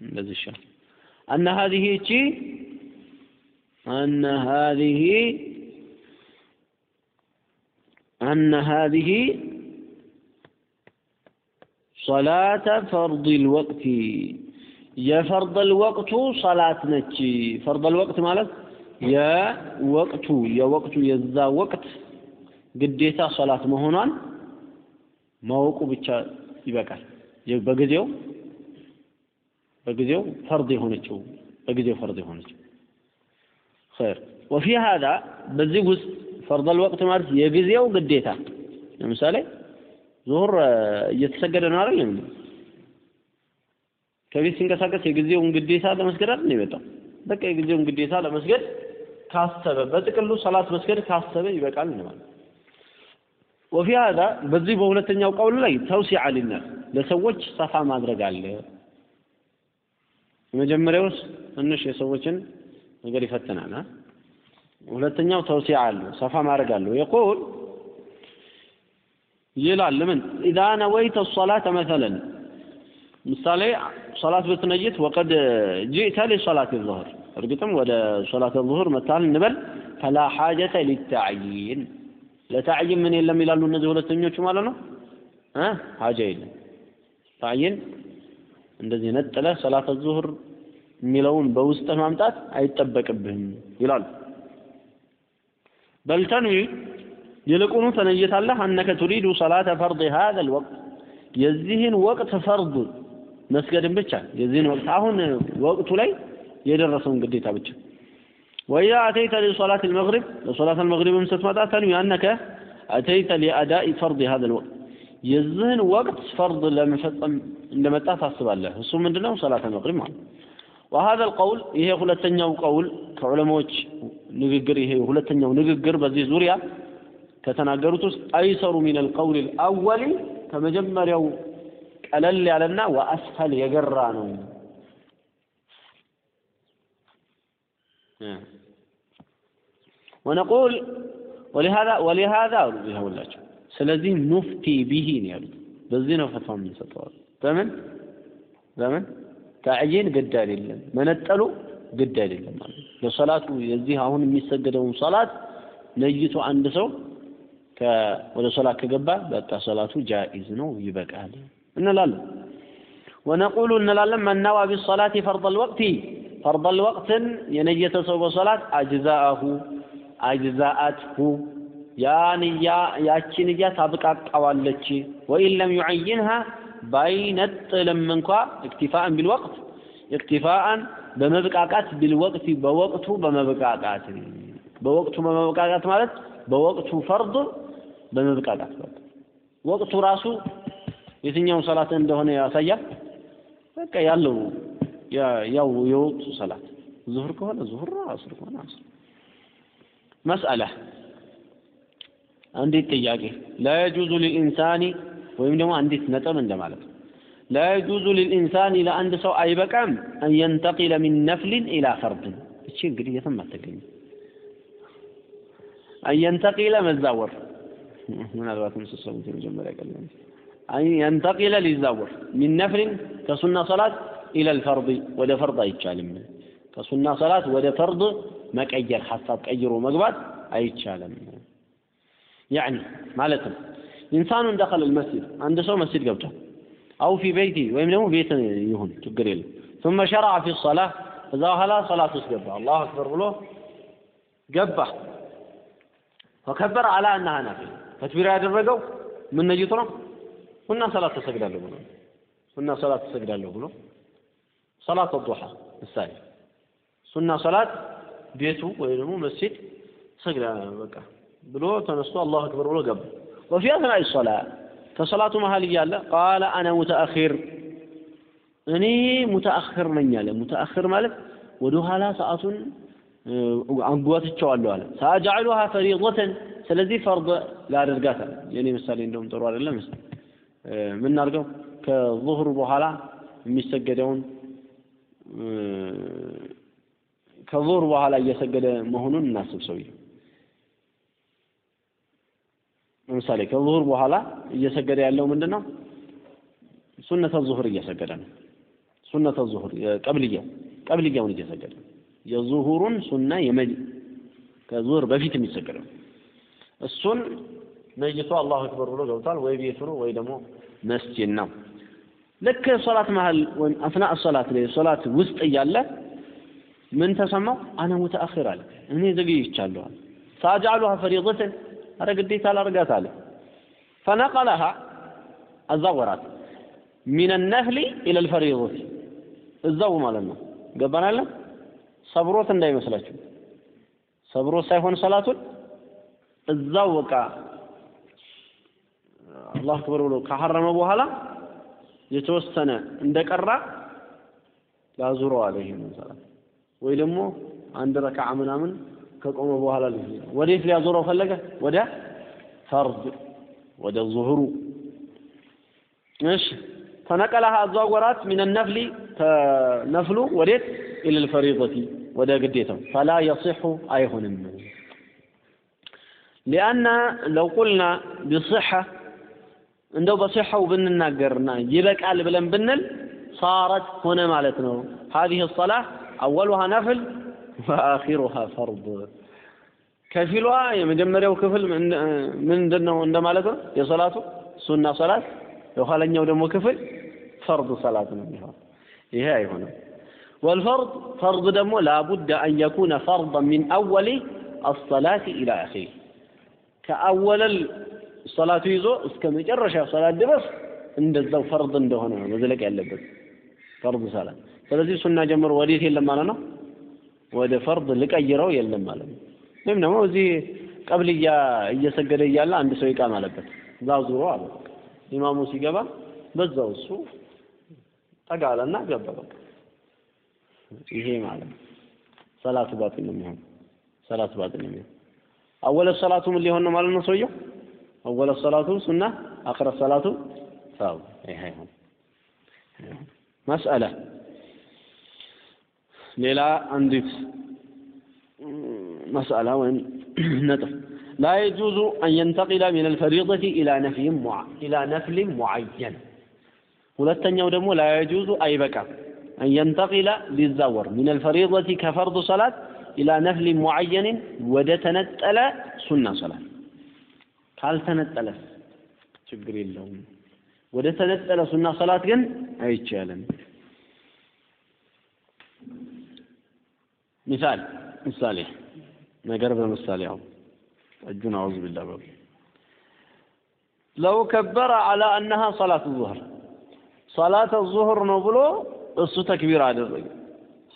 الذي الشهر أن هذه إتشي؟ أن هذه أن هذه صلاة فرض الوقت. የፈርደል ወቅቱ ሰላት ነች። ፈርደል ወቅት ማለት የወቅቱ የወቅቱ የዛ ወቅት ግዴታ ሰላት መሆኗን ማወቁ ብቻ ይበቃል። በጊዜው በጊዜው ፈርድ የሆነችው በጊዜው ፈርድ የሆነችው ኸይር ወፊ ሀዛ በዚህ ውስጥ ፈርደል ወቅት ማለት የጊዜው ግዴታ ለምሳሌ ዙሁር እየተሰገደ ነው አይደል? ከቤት ሲንቀሳቀስ የጊዜውን ግዴታ ለመስገድ አይደል የመጣው? በቃ የጊዜውን ግዴታ ለመስገድ ካሰበ በጥቅሉ ሰላት መስገድ ካሰበ ይበቃል ማለት ወፊ ሀዛ በዚህ በሁለተኛው ቀውል ላይ ተውሲዓ ሊናስ ለሰዎች ሰፋ ማድረግ አለ። የመጀመሪያውስ ትንሽ የሰዎችን ነገር ይፈትናል። ሁለተኛው ተውሲዓ አለ፣ ሰፋ ማድረግ አለው። የቁል ይላል ምን ኢዛ ነወይተ ሰላተ መሰለን ምሳሌ ሶላት ብትነይት ወቀድ ጂእተ ሊሶላት ዙሁር እርግጥም ወደ ሶላት ዙሁር መታል እንበል ፈላ ሓጀተ ሊተዕይን። ለተዕይን ምን የለም ይላሉ እነዚህ ሁለተኞቹ ማለት ነው? እ? ሀጃ የለም። ተዕይን እንደዚህ ነጥለ ሶላት ዙሁር የሚለውን በውስጥ ማምጣት አይጠበቅብህም ይላሉ። በል ይልቁኑ ተነይታለህ አነከ ቱሪዱ ሰላተ ፈርድ ሀዘ ልወቅት የዚህን ወቅት ፈርድ መስገድን ብቻ የዚህን ወቅት አሁን ወቅቱ ላይ የደረሰውን ግዴታ ብቻ ወኢዛ አተይተ ሊሶላት አልመግሪብ ለሶላት አልመግሪብም ስትመጣ ተንዊ አነከ አተይተ ሊአዳኢ ፈርድ ሀዘ ልወቅት የዚህን ወቅት ፈርድ ለመፈጸም እንደመጣ ታስባለህ እሱ ምንድነው ሰላት አልመግሪብ ማለት وهذا القول ይሄ ሁለተኛው ቀውል ከዑለማዎች ንግግር ይሄ ሁለተኛው ንግግር በዚህ ዙሪያ ከተናገሩት ውስጥ አይሰሩ ሚን القول الأول ከመጀመሪያው ቀለል ያለና ወአስፈል የገራ ነው። ونقول ولهذا ولهذا አሉ ይኸውላቸው ስለዚህ نفتي به ነው ያሉት። በዚህ ነው ፈትዋ የምንሰጠው በምን በምን تعيين ግድ አይደለም። መነጠሉ ግድ አይደለም ማለት ለሰላቱ የዚህ አሁን የሚሰገደውን ሰላት ለይቶ አንድ ሰው ወደ ሶላት ከገባ በቃ ሶላቱ جائز ነው ይበቃል። እንላለን። ونقول እንላለን من نوى بالصلاة فرض الوقت? ፈርደል ወቅትን የነየተ ሰው በሶላት አጅዛአሁ አጅዛአትሁ ያ ንያ ያቺ ንያ ታብቃቃዋለች። ወኢን ለም ዩዐይንሃ ባይነጥልም እንኳ እክቲፋአን ቢልወቅት እክቲፋአን በመብቃቃት ቢልወቅት በወቅቱ በመብቃቃት። በወቅቱ በመብቃቃት ማለት በወቅቱ ፈርድ በመብቃቃት ወቅቱ ራሱ የትኛው ሰላት እንደሆነ ያሳያል። በቃ ያለው ያው የወቅቱ ሰላት ዙህር ከሆነ ዙህር፣ አስር ከሆነ አስር። መስአላ አንዲት ጥያቄ ላ የጁዙ ሊልኢንሳኒ ወይም ደግሞ አንዲት ነጥብ እንደማለት ነው። ላ የጁዙ ሊልኢንሳኒ ለአንድ ሰው አይበቃም አን የንተቂለ ሚን ነፍሊን ኢላ ፈርድን። እቺ እንግዲህ የትም አትገኝም። አን የንተቂለ መዛወር ምናልባትም ስትሰሙት የመጀመሪያ ቀን أن ينتقل للزوج من نفر كسنة صلاة إلى الفرض وده فرض أيتشالم. كسنة صلاة وده فرض ما كأجر حساب كأجر ومقبات أيتشالم. يعني مالتهم إنسان دخل المسجد عند سو مسجد قبته أو في بيته ويمنه بيتا يهون تقريل. ثم شرع في الصلاة فذا هلا صلاة قبة الله أكبر له قبة. فكبر على أنها نافلة. فتبير هذا الرقو من نجي ሱና ሰላት ተሰግዳለሁ ብሎ ሱና ሰላት ተሰግዳለሁ ብሎ ሰላት ዱሓ ምሳሌ ሱና ሰላት ቤቱ ወይ ደግሞ መስጂድ ሰግዳ በቃ ብሎ ተነስቶ አላሁ አክበር ብሎ ገባ። ወፊ አትናኢ ሶላ ከሰላቱ መሀል እያለ ቃለ አነ ሙተአኺር እኔ ሙተአኽር ነኝ አለ። ሙተአኽር ማለት ወደ ኋላ ሰዓቱን አንጓትቸዋለሁ አለ። ሳጃዕሉሃ ፈሪضተን ስለዚህ ፈርድ ላደርጋት አለ። የኔ ምሳሌ እንደውም ጥሩ አይደለም የምናርገው ከዙህር በኋላ የሚሰገደውን ከዙህር በኋላ እየሰገደ መሆኑን እናስብ ሰውዬ። ለምሳሌ ከዙህር በኋላ እየሰገደ ያለው ምንድን ነው ሱነተ ዙህር እየሰገደ ነው። ሱነተ ዙህር ቀብልያው ቀብልያውን እየሰገደ የዙሁሩን ሱና የመጅ ከዙህር በፊት የሚሰገደው። እሱን ነይቶ አላሁ አክበር ብሎ ገብቷል። ወይ ቤቱ ነው ወይ ደግሞ መስጂድ ነው። ልክ ሶላት መሀል ወይም አፍና ሶላት ላይ ሶላት ውስጥ እያለ ምን ተሰማው? አነ ሙተአኺር አለ። እኔ ዘግይቻለሁ አለ። ሳጃሉሃ ፈሪضተን አረ ግዴታ ላርጋት አለ። ፈነቀለሃ አዛወራት ሚን ነህሊ ኢለ ልፈሪضት እዛው ማለት ነው። ገባናለ ሰብሮት እንዳይመስላችሁ። ሰብሮት ሳይሆን ሰላቱን እዛው በቃ አላህ አክበር ብሎ ካሐረመ በኋላ የተወሰነ እንደቀራ ላዙረዋል ይሄንን ሰላት ወይ ደግሞ አንድ ረካዓ ምናምን ከቆመ በኋላ ሊሄድ ወዴት ሊያዞረው ፈለገ? ወደ ፈርድ ወደ ዙሁሩ። እሺ ፈነቀላህ አዘዋወራት ሚን ነፍሊ ነፍሉ ወዴት? ኢለል ፈሪደቲ ወደ ግዴታው። ፈላ የሲሑ አይሆንም ሊአና ለው ቁልና ቢስሐ እንደው በሲሐው ብንናገርና ይበቃል ብለን ብንል صارت ሆነ ማለት ነው هذه الصلاة أولها نفل وآخرها فرض ከፊሏ የመጀመሪያው ክፍል ምንድን ነው እንደማለት ነው የሶላቱ ሱና ሶላት የኋለኛው ደግሞ ክፍል ፈርድ ሰላት ነው የሚሆን ይሄ አይሆንም والفرض فرض دمو لا بد أن يكون فرضا من أول الصلاة إلى آخره كأول ሶላቱ ይዞ እስከ መጨረሻ ሶላት ድረስ እንደዛው ፈርድ እንደሆነ ነው መዝለቅ ያለበት ፈርድ ሰላት። ስለዚህ ሱና ጀምሮ ወዴት የለም ማለት ነው፣ ወደ ፈርድ ልቀይረው የለም ማለት ነው። ወይም ደግሞ እዚህ ቀብልያ እየሰገደ እያለ አንድ ሰው ይቃም አለበት፣ እዛ ዙሮ አለ። ኢማሙ ሲገባ በዛው እሱ ጠጋለና ገባ። በቃ ይሄ ማለት ነው ሰላቱ ባጢል ነው የሚሆነው። ሰላቱ ባጢል ነው የሚሆነው። አወለ ሰላቱ ምን ሊሆን ነው ማለት ነው ሰውየው አወለ ሰላቱ ሱና አኽረ ሰላቱ ፈርድ ይሄ አይሆን መስአለ ሌላ አንዲት مسألة وين [clears throat] نطف لا يجوز أن ينتقل من الفريضة إلى نفي مع... إلى نفل معين ሁለተኛው ደግሞ لا يجوز أي بكى أن ينتقل للزور من الفريضة كفرض صلاة إلى نفل معين ወደ ተነጠለ ሱና ሰላት ካልተነጠለ ችግር የለውም ወደ ተነጠለ ሱና ሰላት ግን አይቻልም ሚሳል ምሳሌ ነገር በምሳሌ አሁን እጁን አውዝ ቢላ በሉ ለው ከበረ አላ አነሃ ሰላት ዙህር ሰላት ዙህር ነው ብሎ እሱ ተክቢር አደረገ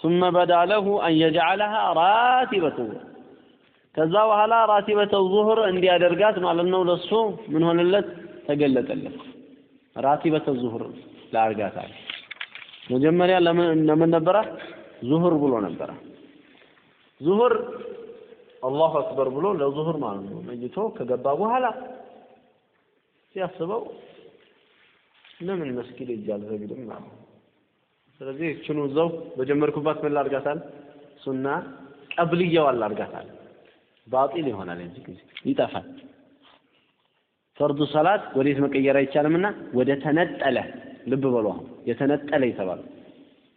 ثم بدا له أن يجعلها راتبة الظهر ከዛ በኋላ ራቲበተ ዙህር እንዲያደርጋት ማለት ነው። ለሱ ምን ሆነለት? ተገለጠለት። ራቲበተ ዙህር ላርጋታል መጀመሪያ ለምን ለምን ነበረ? ዙህር ብሎ ነበረ። ዙሁር አላሁ አክበር ብሎ ለዙሁር ማለት ነው። ነይቶ ከገባ በኋላ ሲያስበው ለምን መስጊድ ሄጄ አልሰግድም ማለት ስለዚህ እችኑ እዛው በጀመርኩባት ምን ላድርጋታል? ሱና ቀብልየዋል ላድርጋታል። ባጢል ይሆናል እንጂ ጊዜ ይጠፋል። ፈርዱ ሰላት ወዴት መቀየር አይቻልምና ወደ ተነጠለ ልብ በሉ አሁን የተነጠለ የተባለው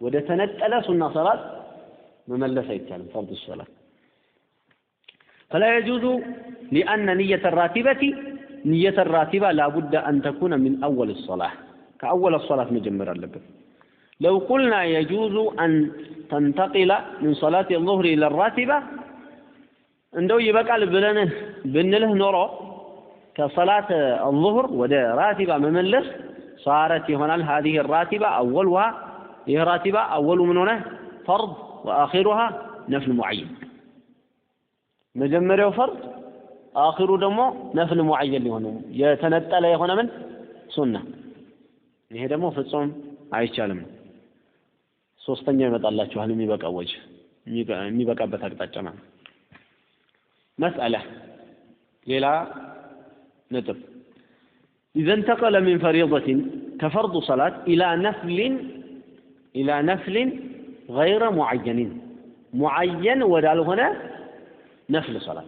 ወደ ተነጠለ ሱና ሰላት መመለስ አይቻልም ፈርድ ሰላት فلا يجوز لأن نية الراتبة نية الراتبة لا بد أن تكون من أول الصلاة كأول الصلاة مجمرة لبن لو قلنا يجوز أن تنتقل من صلاة الظهر إلى الراتبة እንደው ይበቃል ብለን ብንልህ ኖሮ ከሰላት الظهر ወደ ራቲባ መመለስ صارت ይሆናል هذه الراتبة أولها ይህ ራቲባ أول ምን ሆነ فرض وآخرها نفل معين መጀመሪያው ፈርድ አኺሩ ደግሞ ነፍል ሙዐየን ሊሆን የተነጠለ የሆነ ምን ሱና። ይሄ ደግሞ ፍጹም አይቻልም። ሶስተኛው ይመጣላችኋል የሚበቃው ወጅህ የሚበቃበት አቅጣጫ ማለት መስአላ ሌላ ነጥብ إذا انتقل من فريضة كفرض صلاة إلى نفل إلى نفل غير معين معين ودال هنا نفل صلاة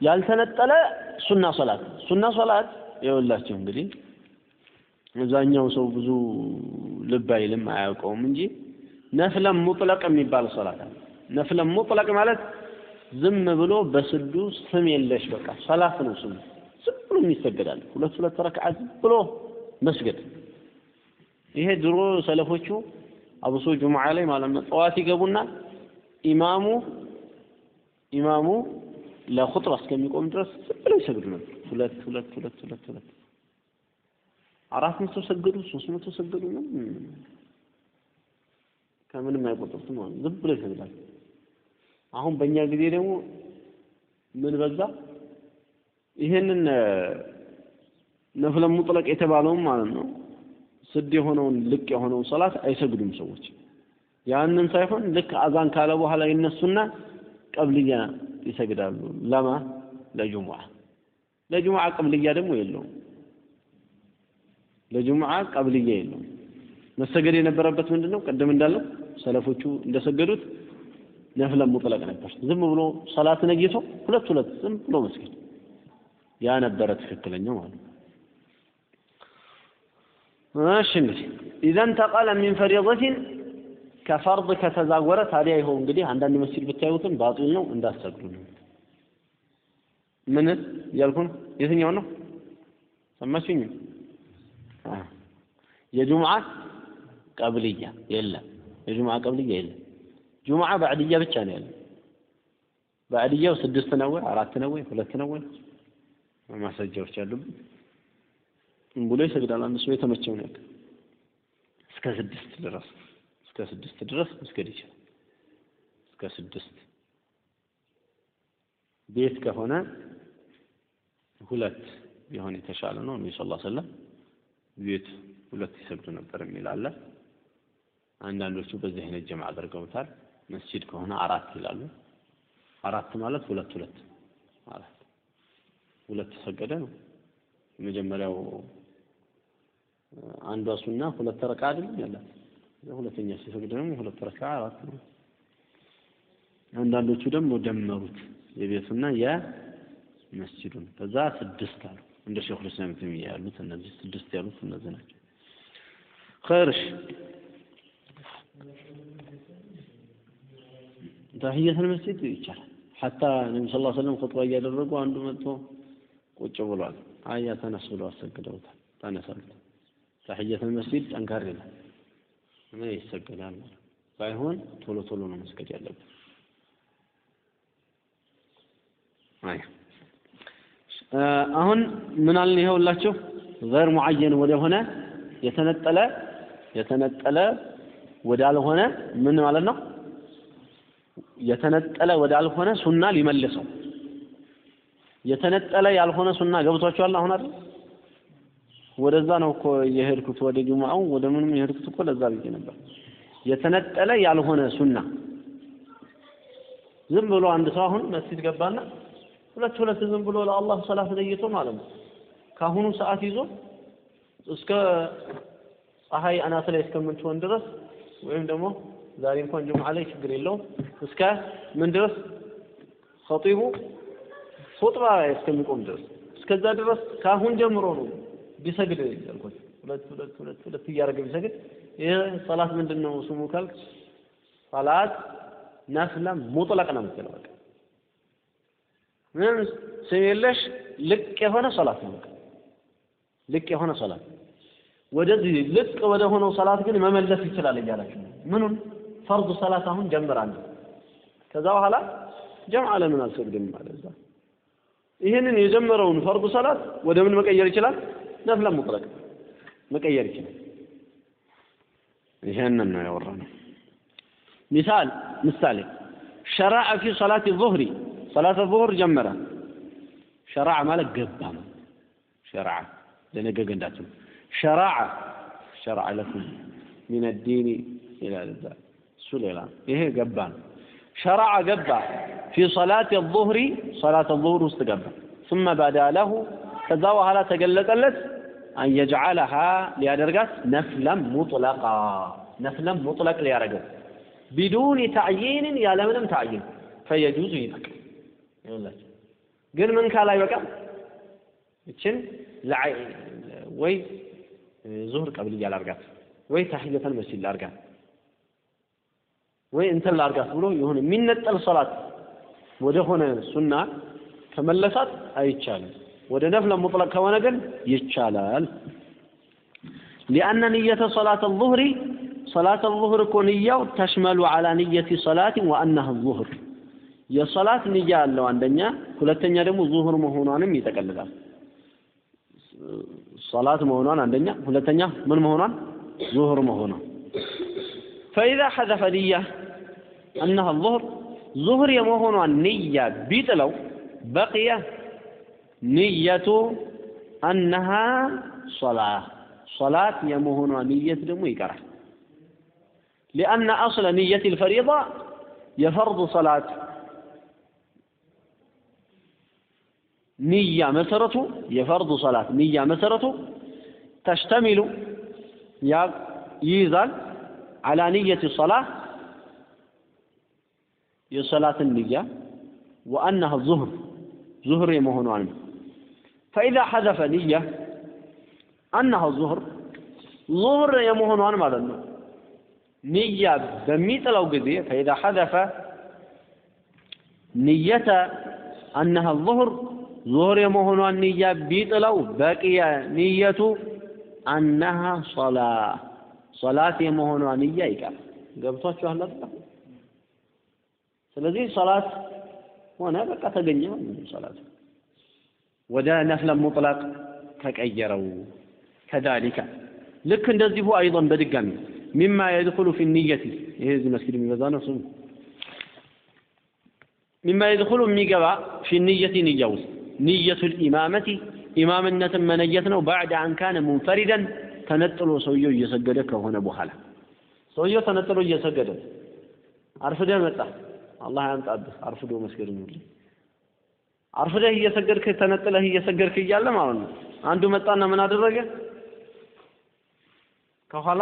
ያልተነጠለ ሱና ሶላት ሱና ሶላት ይኸውላችሁ እንግዲህ አብዛኛው ሰው ብዙ ልብ አይልም አያውቀውም እንጂ ነፍለም ሙጥለቅ የሚባል ሶላት አለ። ነፍለም ሙጥለቅ ማለት ዝም ብሎ በስዱ ስም የለሽ በቃ ሰላት ነው ስሙ። ዝም ብሎ የሚሰገዳል። ሁለት ሁለት ረክዓ ዝም ብሎ መስገድ። ይሄ ድሮ ሰለፎቹ አብሶ ጁምዓ ላይ ማለት ነው ጠዋት ይገቡና ኢማሙ ኢማሙ ለኹጥባ እስከሚቆም ድረስ ዝም ብለው ይሰግዱ ነበር። ሁለት ሁለት ሁለት ሁለት ሁለት አራት መቶ ሰገዱ፣ ሶስት መቶ ሰገዱ ነው ከምንም አይቆጥሩትም ማለት ዝም ብሎ ይሰግዳል። አሁን በእኛ ጊዜ ደግሞ ምን በዛ ይሄንን ነፍለ ሙጥለቅ የተባለውን ማለት ነው ስድ የሆነውን ልቅ የሆነውን ሰላት አይሰግዱም ሰዎች። ያንን ሳይሆን ልክ አዛን ካለ በኋላ ይነሱና ቀብልያ ይሰግዳሉ። ለማ ለጁሙዓ ለጁሙዓ ቀብልያ ደግሞ የለውም። ለጁሙዓ ቀብልያ የለውም። መሰገድ የነበረበት ምንድን ነው? ቅድም እንዳለው ሰለፎቹ እንደሰገዱት ነፍለ ሙጥለቅ ነበር። ዝም ብሎ ሰላት ነጊቶ ሁለት ሁለት ዝም ብሎ መስገድ ያ ነበረ ትክክለኛው ማለት ነው። እሺ እንግዲህ إذا انتقل من فريضة ከፈርድ ከተዛወረ ታዲያ ይኸው እንግዲህ አንዳንድ መስጂድ ብታዩትም ባጢል ነው እንዳትሰግዱ ነው። ምን እያልኩ? የትኛው ነው? ሰማችሁኝ? የጁምዓ ቀብልያ የለም። የጁምዓ ቀብልያ የለም። ጁምዓ ባዕድያ ብቻ ነው ያለው። ባዕድያው ስድስት ነው ወይ አራት ነው ወይ ሁለት ነው ወይ ማስረጃዎች ያሉብን ብሎ ይሰግዳል። አንድ ሰው የተመቸውን ያክል እስከ ስድስት ድረስ እስከ ስድስት ድረስ መስገድ ይችላል። እስከ ስድስት ቤት ከሆነ ሁለት ቢሆን የተሻለ ነው። ነቢ ስ ሰለም ቤት ሁለት ይሰግዱ ነበር የሚል አለ። አንዳንዶቹ በዚህ አይነት ጀማ አድርገውታል። መስጂድ ከሆነ አራት ይላሉ። አራት ማለት ሁለት ሁለት ማለት ሁለት ተሰገደ ነው። የመጀመሪያው አንዷ ሱና ሁለት ረካ አይደለም ያላት ሁለተኛ ሲሰግድ ደግሞ ሁለት ረካ አራት ነው። አንዳንዶቹ ደግሞ ደመሩት የቤቱና የመስጂዱን ከዛ ስድስት አሉ። እንደ ሼኹል ኢስላም ተይሚያ ያሉት እነዚህ ስድስት ያሉት እነዚህ ናቸው። ኸይርሽ ተህየተል መስጂድ ይቻላል። ሐታ ነቢ ስ ሰለም ኹጥባ እያደረጉ አንዱ መጥቶ ቁጭ ብሏል። አያ ተነስ ብለው አሰግደውታል። ተነሳሉት። ተህየተል መስጂድ ጠንካር ይላል እና ይሰገዳል። ባይሆን ቶሎ ቶሎ ነው መስገድ ያለብን። አይ አሁን ምን አልን? ይኸውላችሁ ገይር ሙዐየን ወደሆነ የተነጠለ የተነጠለ ወዳልሆነ ምን ማለት ነው? የተነጠለ ወዳልሆነ ሱና ሊመልሰው የተነጠለ ያልሆነ ሱና ገብቷችኋል? አሁን አይደል? ወደዛ ነው እኮ የሄድኩት ወደ ጁምዓው ወደ ምንም የሄድኩት እኮ ለዛ ብዬ ነበር። የተነጠለ ያልሆነ ሱና ዝም ብሎ አንድ ሰው አሁን መስጂድ ገባና ሁለት ሁለት ዝም ብሎ ለአላህ ሰላት ለይቶ ማለት ነው ከአሁኑ ሰዓት ይዞ እስከ ፀሐይ አናት ላይ እስከምትሆን ድረስ ወይም ደግሞ ዛሬ እንኳን ጁምዓ ላይ ችግር የለውም። እስከ ምን ድረስ? ኸጢቡ ኹጥባ እስከሚቆም ድረስ። እስከዛ ድረስ ከአሁን ጀምሮ ነው ቢሰግድ ያልኩት። ሁለት ሁለት ሁለት ሁለት እያደረገ ቢሰግድ። ይህ ሰላት ምንድን ነው ስሙ ካልክ? ሰላት ነፍለ ሙጥለቅ ነው የምትለው በቃ። ምን ስም የለሽ ልቅ የሆነ ሰላት ነው ልቅ የሆነ ሰላት። ወደዚህ ልቅ ወደ ሆነው ሰላት ግን መመለስ ይችላል እያላችሁ ምኑን ፈርዱ ሰላት አሁን ጀምራለሁ ከዛ በኋላ ጀምዓ ለምን አልሰግድም ማለት ይህንን የጀመረውን ፈርዱ ሰላት ወደ ምን መቀየር ይችላል? نفل مطلق መቀየር ይችላል። ይሄንን ነው ያወራነው። مثال ምሳሌ شرع في صلاة الظهر ሰላት ዙሁር ጀመረ። شرع ማለት ገባ ነው። شرع ለነገገ እንዳትሉ شرع شرع لكم من الدين ይላል እዛ እሱ ሌላ። ይሄ ገባ ነው። شرع ገባ። في صلاة الظهر ሰላት ዙሁር ውስጥ ገባ። ثم በዳ ለሁ። ከዛ በኋላ ተገለጸለት አን ሊያደርጋት ነፍለም ሙጥለቃ። ነፍለም ሙጥለቅ ሊያደርገው። ቢዱን ተዕይንን ያለምንም ተዕይን። ፈየጁዙ ይበቃ። ግን ምን ካል አይበቃም? እችን ወይ ዙህር ቀብልያ ላርጋት ወይ ታሕየተል መስጂድ ላርጋት ወይ እንትን ላርጋት ብሎ የሆነ የሚነጠል ሶላት ወደ ሆነ ሱና ከመለሳት አይቻልም። ወደ ነፍለ ሙጥለቅ ከሆነ ግን ይቻላል። ሊአነ ንየተ ሶላት ዙህሪ ሶላት ዙህር እኮ ንያው ተሽመሉ ዓላ ንየቲ ሰላትን ወአነህ ዙህር የሶላት ንያ አለው አንደኛ፣ ሁለተኛ ደግሞ ዙሁር መሆኗንም ይጠቀልላል። ሶላት መሆኗን አንደኛ፣ ሁለተኛ ምን መሆኗን ዙሁር መሆኗን ፈኢዛ ሐዘፈ ንያ አነህ ዙህር ዙህር የመሆኗን ንያ ቢጥለው በቅየ ንየቱ አነሃ ሶላ ሶላት የመሆኗ ንየት ደግሞ ይቀራል። ሊአነ አስለ ንየት ልፈሪዳ የፈርድ ሶላት ንያ መሰረቱ የፈርድ ሶላት ንያ መሰረቱ ተሽተሚሉ ይይዛል አላ ንየት ሶላ የሶላትን ንያ ወአነሃ ዙህር ዙህር የመሆኗንም ፈኢዛ ሐዘፈ ንያ አነሃ ዙህር ዙህር የመሆኗን ማለት ነው። ንያ በሚጥለው ጊዜ ፈኢዛ ሐዘፈ ንየተ አነሃ ዙህር ዙህር የመሆኗን ንያ ቢጥለው በቅየ ንየቱ አነሃ ሶላ ሶላት የመሆኗ ንያ ይቀር። ገብቷችኋል አይደል ስለዚህ ሶላት ሆነ በቃ ተገኘ ሶላት። ወደ ነፍለ ሙጥለቅ ተቀየረው ከዛሊከ። ልክ እንደዚሁ አይضን በድጋሚ ሚማ የድኹሉ ፊ ንየቲ ይሄ እዚህ መስጊድ የሚበዛ ነው ስሙ ሚማ የድኹሉ የሚገባ ፊ ንየቲ ንያ ውስጥ። ንየቱ ልኢማመቲ ኢማምነትን መነየት ነው። ባዕድ አን ካነ ሙንፈሪደን ተነጥሎ ሰውየው እየሰገደ ከሆነ በኋላ። ሰውየው ተነጥሎ እየሰገደ አርፍደህ መጣ አላህ ያምጣብህ አርፍዶ መስገድ ነው አርፍደህ እየሰገድክ ተነጥለህ እየሰገድክ እያለ ማለት ነው። አንዱ መጣና ምን አደረገ? ከኋላ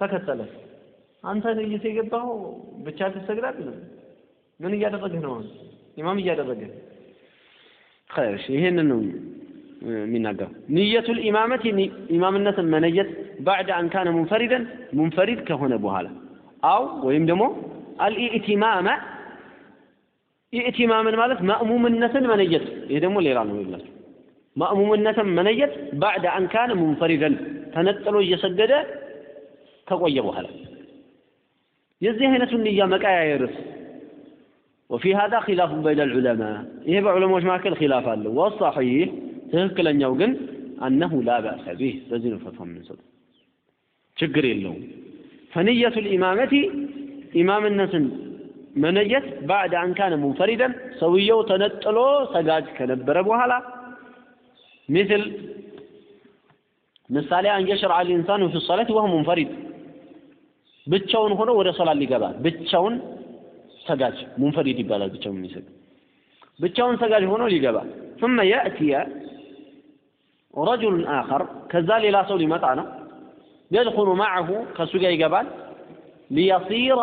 ተከተለ። አንተ ንየት የገባኸው ብቻ ትሰግዳለህ? ምን እያደረግህ ነው? ኢማም እያደረገ። ኸይር ይሄንን ነው የሚናገረው። ንየቱል ኢማመት ኢማምነትን መነየት ባዕድ አን ካነ ሙንፈሪደን ሙንፈሪድ ከሆነ በኋላ። አው ወይም ደግሞ አልኢእቲማመ ኢእቲማምን ማለት ማእሙምነትን መነየት። ይሄ ደግሞ ሌላ ነው ይላችሁ ማእሙምነትን መነየት ባዕድ አን ካነ ሙንፈሪደን ተነጥሎ እየሰገደ ከቆየ በኋላ። የዚህ አይነቱን ንያ መቀያየርስ? ወፊ ሀዛ ኪላፉ በይነ ልዑለማ ይሄ በዑለሞች መካከል ኪላፍ አለው። ወሰሒህ ትክክለኛው ግን አነሁ ላ በእሰ ቢህ። በዚህ ነው ፈትዋ የምንሰጠው። ችግር የለውም። ፈንየቱ ልኢማመቲ ኢማምነትን መነየት ባዕድ አን ካነ ሙንፈሪደን ሰውየው ተነጥሎ ሰጋጅ ከነበረ በኋላ ምስል ምሳሌ አን የሽርዓ ልኢንሳኑ ፊ ሰላት ወሁ ሙንፈሪድ ብቻውን ሆኖ ወደ ሶላት ሊገባ ብቻውን ሰጋጅ ሙንፈሪድ ይባላል ብቻውን የሚሰግ ብቻውን ሰጋጅ ሆኖ ሊገባ ثم يأتي رجل آخر كذا لا سو لمتعنا يدخل معه كسوجا يقبال ليصير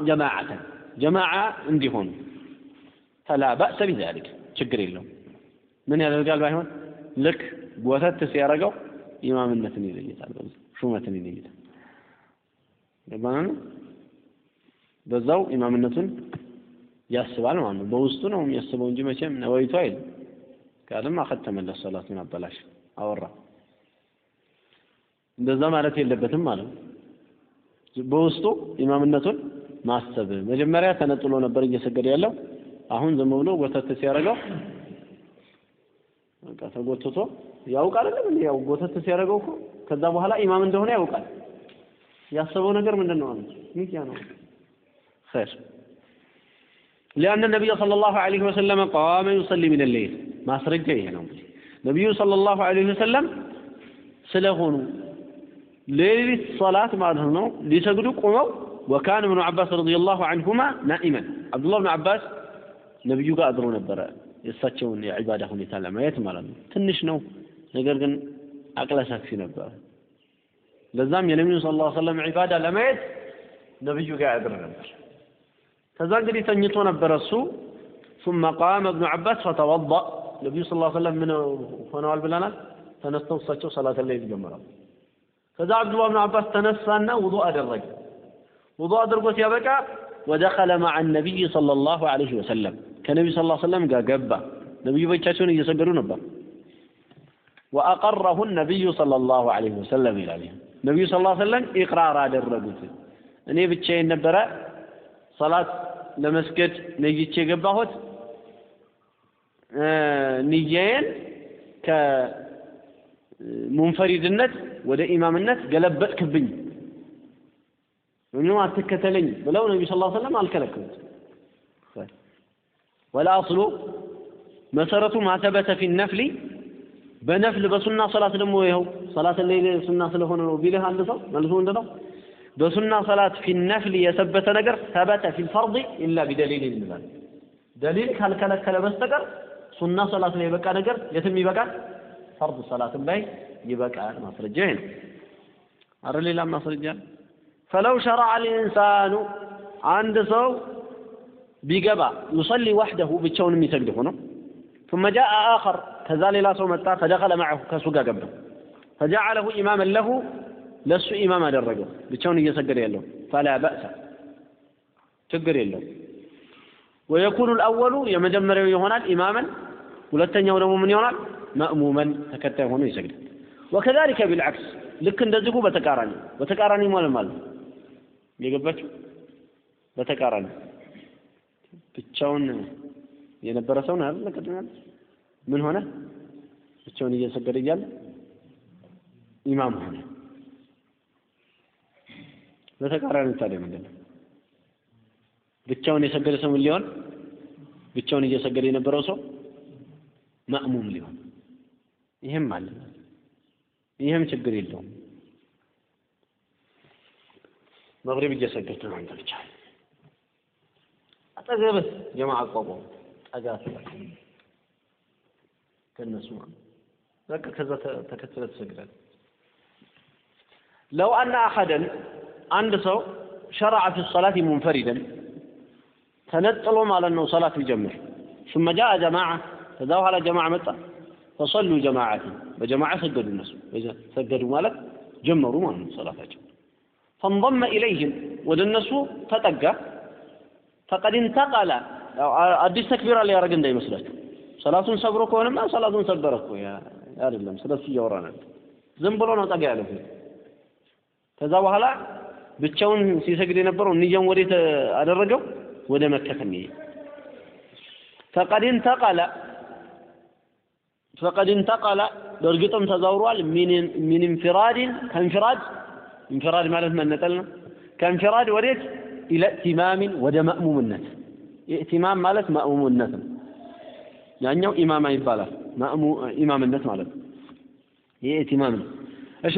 جماعة جماعة ጀማዓ እንዲሆኑ ፈላ ባእሰ ቢዛሊክ ችግር የለውም። ምን ያደርጋል ባይሆን ልክ ወተት ሲያደርገው ኢማምነትን ይለይታል ሹመትን ይለይታል። ገባና በዛው ኢማምነቱን ያስባል ማለት ነው። በውስጡ ነው የሚያስበው እንጂ መቼም ነወይቱ አይልም። ቃልም አከተመለት ሰላቱን አበላሽ አወራ። እንደዛ ማለት የለበትም ማለት ነው። በውስጡ ኢማምነቱን ማሰብ። መጀመሪያ ተነጥሎ ነበር እየሰገደ ያለው። አሁን ዝም ብሎ ጎተት ሲያደርገው በቃ ተጎትቶ ያውቃል አይደል? ያው ጎተት ሲያደርገው እኮ ከዛ በኋላ ኢማም እንደሆነ ያውቃል። ያሰበው ነገር ምንድን ነው አለ ንያ ነው። ኸይር። ሊአነ ነቢይ ሰለላሁ ዐለይሂ ወሰለም ቃመ ዩሰሊ ሚነ ሌይል ማስረጃ ይሄ ነው እንግዲህ። ነቢዩ ሰለላሁ ዐለይሂ ወሰለም ስለሆኑ ሌሊት ሰላት ማለት ነው። ሊሰግዱ ቆመው ወካነ እብኑ ዓባስ ረዲየላሁ ዐንሁማ ናኢመን አብዱላህ ብን ዓባስ ነቢዩ ጋር አድሮ ነበረ የእሳቸውን የዒባዳ ሁኔታ ለማየት ማለት ነው ትንሽ ነው ነገር ግን አቅለ ሰፊ ነበረ ለዛም የነቢዩ ስ ላ ሰለም ዒባዳ ለማየት ነቢዩ ጋር ያድር ነበር ከዛ እንግዲህ ተኝቶ ነበረ እሱ ثم قام ابن عباس فتوضأ ነቢዩ ስ ሰለም ምን ሆነዋል ብለናል ተነስተው እሳቸው ሰላት ላይ ይጀምራሉ ከዛ አብዱላህ ብን አባስ ተነሳና ውዱእ አደረገ ውዱእ አድርጎ ሲያበቃ ወደኸለ መዓ ነቢይ ሰለላሁ ዐለይሂ ወሰለም ከነቢዩ ስ ሰለም ጋር ገባ። ነቢዩ ብቻቸውን እየሰገዱ ነበር። ወአቀረሁ ነቢዩ ሰለላሁ ዐለይሂ ወሰለም ይላል። ነቢዩ ስ ሰለም ኢቅራር አደረጉት። እኔ ብቻዬን ነበረ ሰላት ለመስገድ ነይቼ የገባሁት። ንያዬን ከሙንፈሪድነት ወደ ኢማምነት ገለበጥክብኝ ወይም አትከተለኝ ብለው ነቢ ስ ሰለም አልከለከሉት ወልአስሉ መሰረቱ ማተበተ ፊ ነፍሊ በነፍል በሱና ሰላት ደግሞ ይኸው ሰላት ሌይል ሱና ስለሆነ ነው ቢልህ አንድ ሰው መልሱ ምንድን ነው በሱና ሰላት ፊ ነፍል የሰበተ ነገር ሰበተ ፊ ልፈርድ ኢላ ቢደሊል ይላል። ደሊል ካልከለከለ በስተቀር ሱና ሰላት ላይ የበቃ ነገር የትም ይበቃል? ፈርድ ሰላትም ላይ ይበቃል። ማስረጃ ይሄ ነው። አረ ሌላም ማስረጃ ፈለው ሸረዐ ልኢንሳኑ አንድ ሰው ቢገባ ዩሰሊ ወሕደሁ ብቻውን የሚሰግድ ሆኖ ثم جاء آخر ከዛ ሌላ ሰው መጣ فدخل معه ከሱ ጋር ገባ فجعله إماما له ለሱ ኢማም አደረገው ብቻውን እየሰገደ ያለው فلا بأس ችግር የለው ويكون الأول የመጀመሪያው ይሆናል ኢማመን ሁለተኛው ደግሞ ምን ይሆናል መእሙመን ተከታይ ሆኖ ይሰግዳል وكذلك بالعكس ልክ እንደዚሁ በተቃራኒ በተቃራኒ ማለት ማለት የገባችሁ በተቃራኒ ብቻውን የነበረ ሰው ነው አይደል? ምን ሆነ? ብቻውን እየሰገደ እያለ ኢማም ሆነ። በተቃራኒ ታዲያ ምንድን ነው? ብቻውን የሰገደ ሰው ምን ሊሆን? ብቻውን እየሰገደ የነበረው ሰው ማእሙም ሊሆን። ይህም አለ። ይህም ችግር የለውም መግሪብ እየሰገድክ ነው አንተ ብቻ አጠገብህ ጀማ አቋቋም ጠጋ ከነሱ በቃ ከዛ ተከትለ ትሰግዳል ለው አነ አሐደን አንድ ሰው ሸረዐ ፊ ሰላት ሙንፈሪደን ተነጥሎ ማለት ነው ሰላት ቢጀምር ثم جاء جماعة ከዛ በኋላ ጀማዓ መጣ ፈሰሉ ጀማዓትን በጀማዓ ሰገዱ እነሱ ሰገዱ ማለት ጀመሩ ማለት ነው ሰላታቸው ፈንضመ ኢለይህም ወደ እነሱ ተጠጋ። ፈቀድ እንተቀለ አዲስ ተክቢራ ሊያደርግ እንዳይመስላችሁ። ሰላቱን ሰብሮ ከሆነማ ሰላቱን ሰበረ እኮ አይደለም። ስለሱ እያወራን ዝም ብሎ ነው ጠጋ ያለው። ከዛ በኋላ ብቻውን ሲሰግድ የነበረው ንያውን ወዴት አደረገው? ወደ መከተ የሚሄድ ፈቀድ እንተቀለ فقد انتقل በእርግጥም ተዛውሯል። من انفراد ከ انفراد انفراد ማለት መነጠል ነው ከ انفراد ወዴት إلى ائتمام ወደ መእሙምነት ائتمام ማለት መእሙምነት ነው ያኛው إمامة ይባላል ኢማምነት ማለት ነው ይህ ائتمام ነው እሺ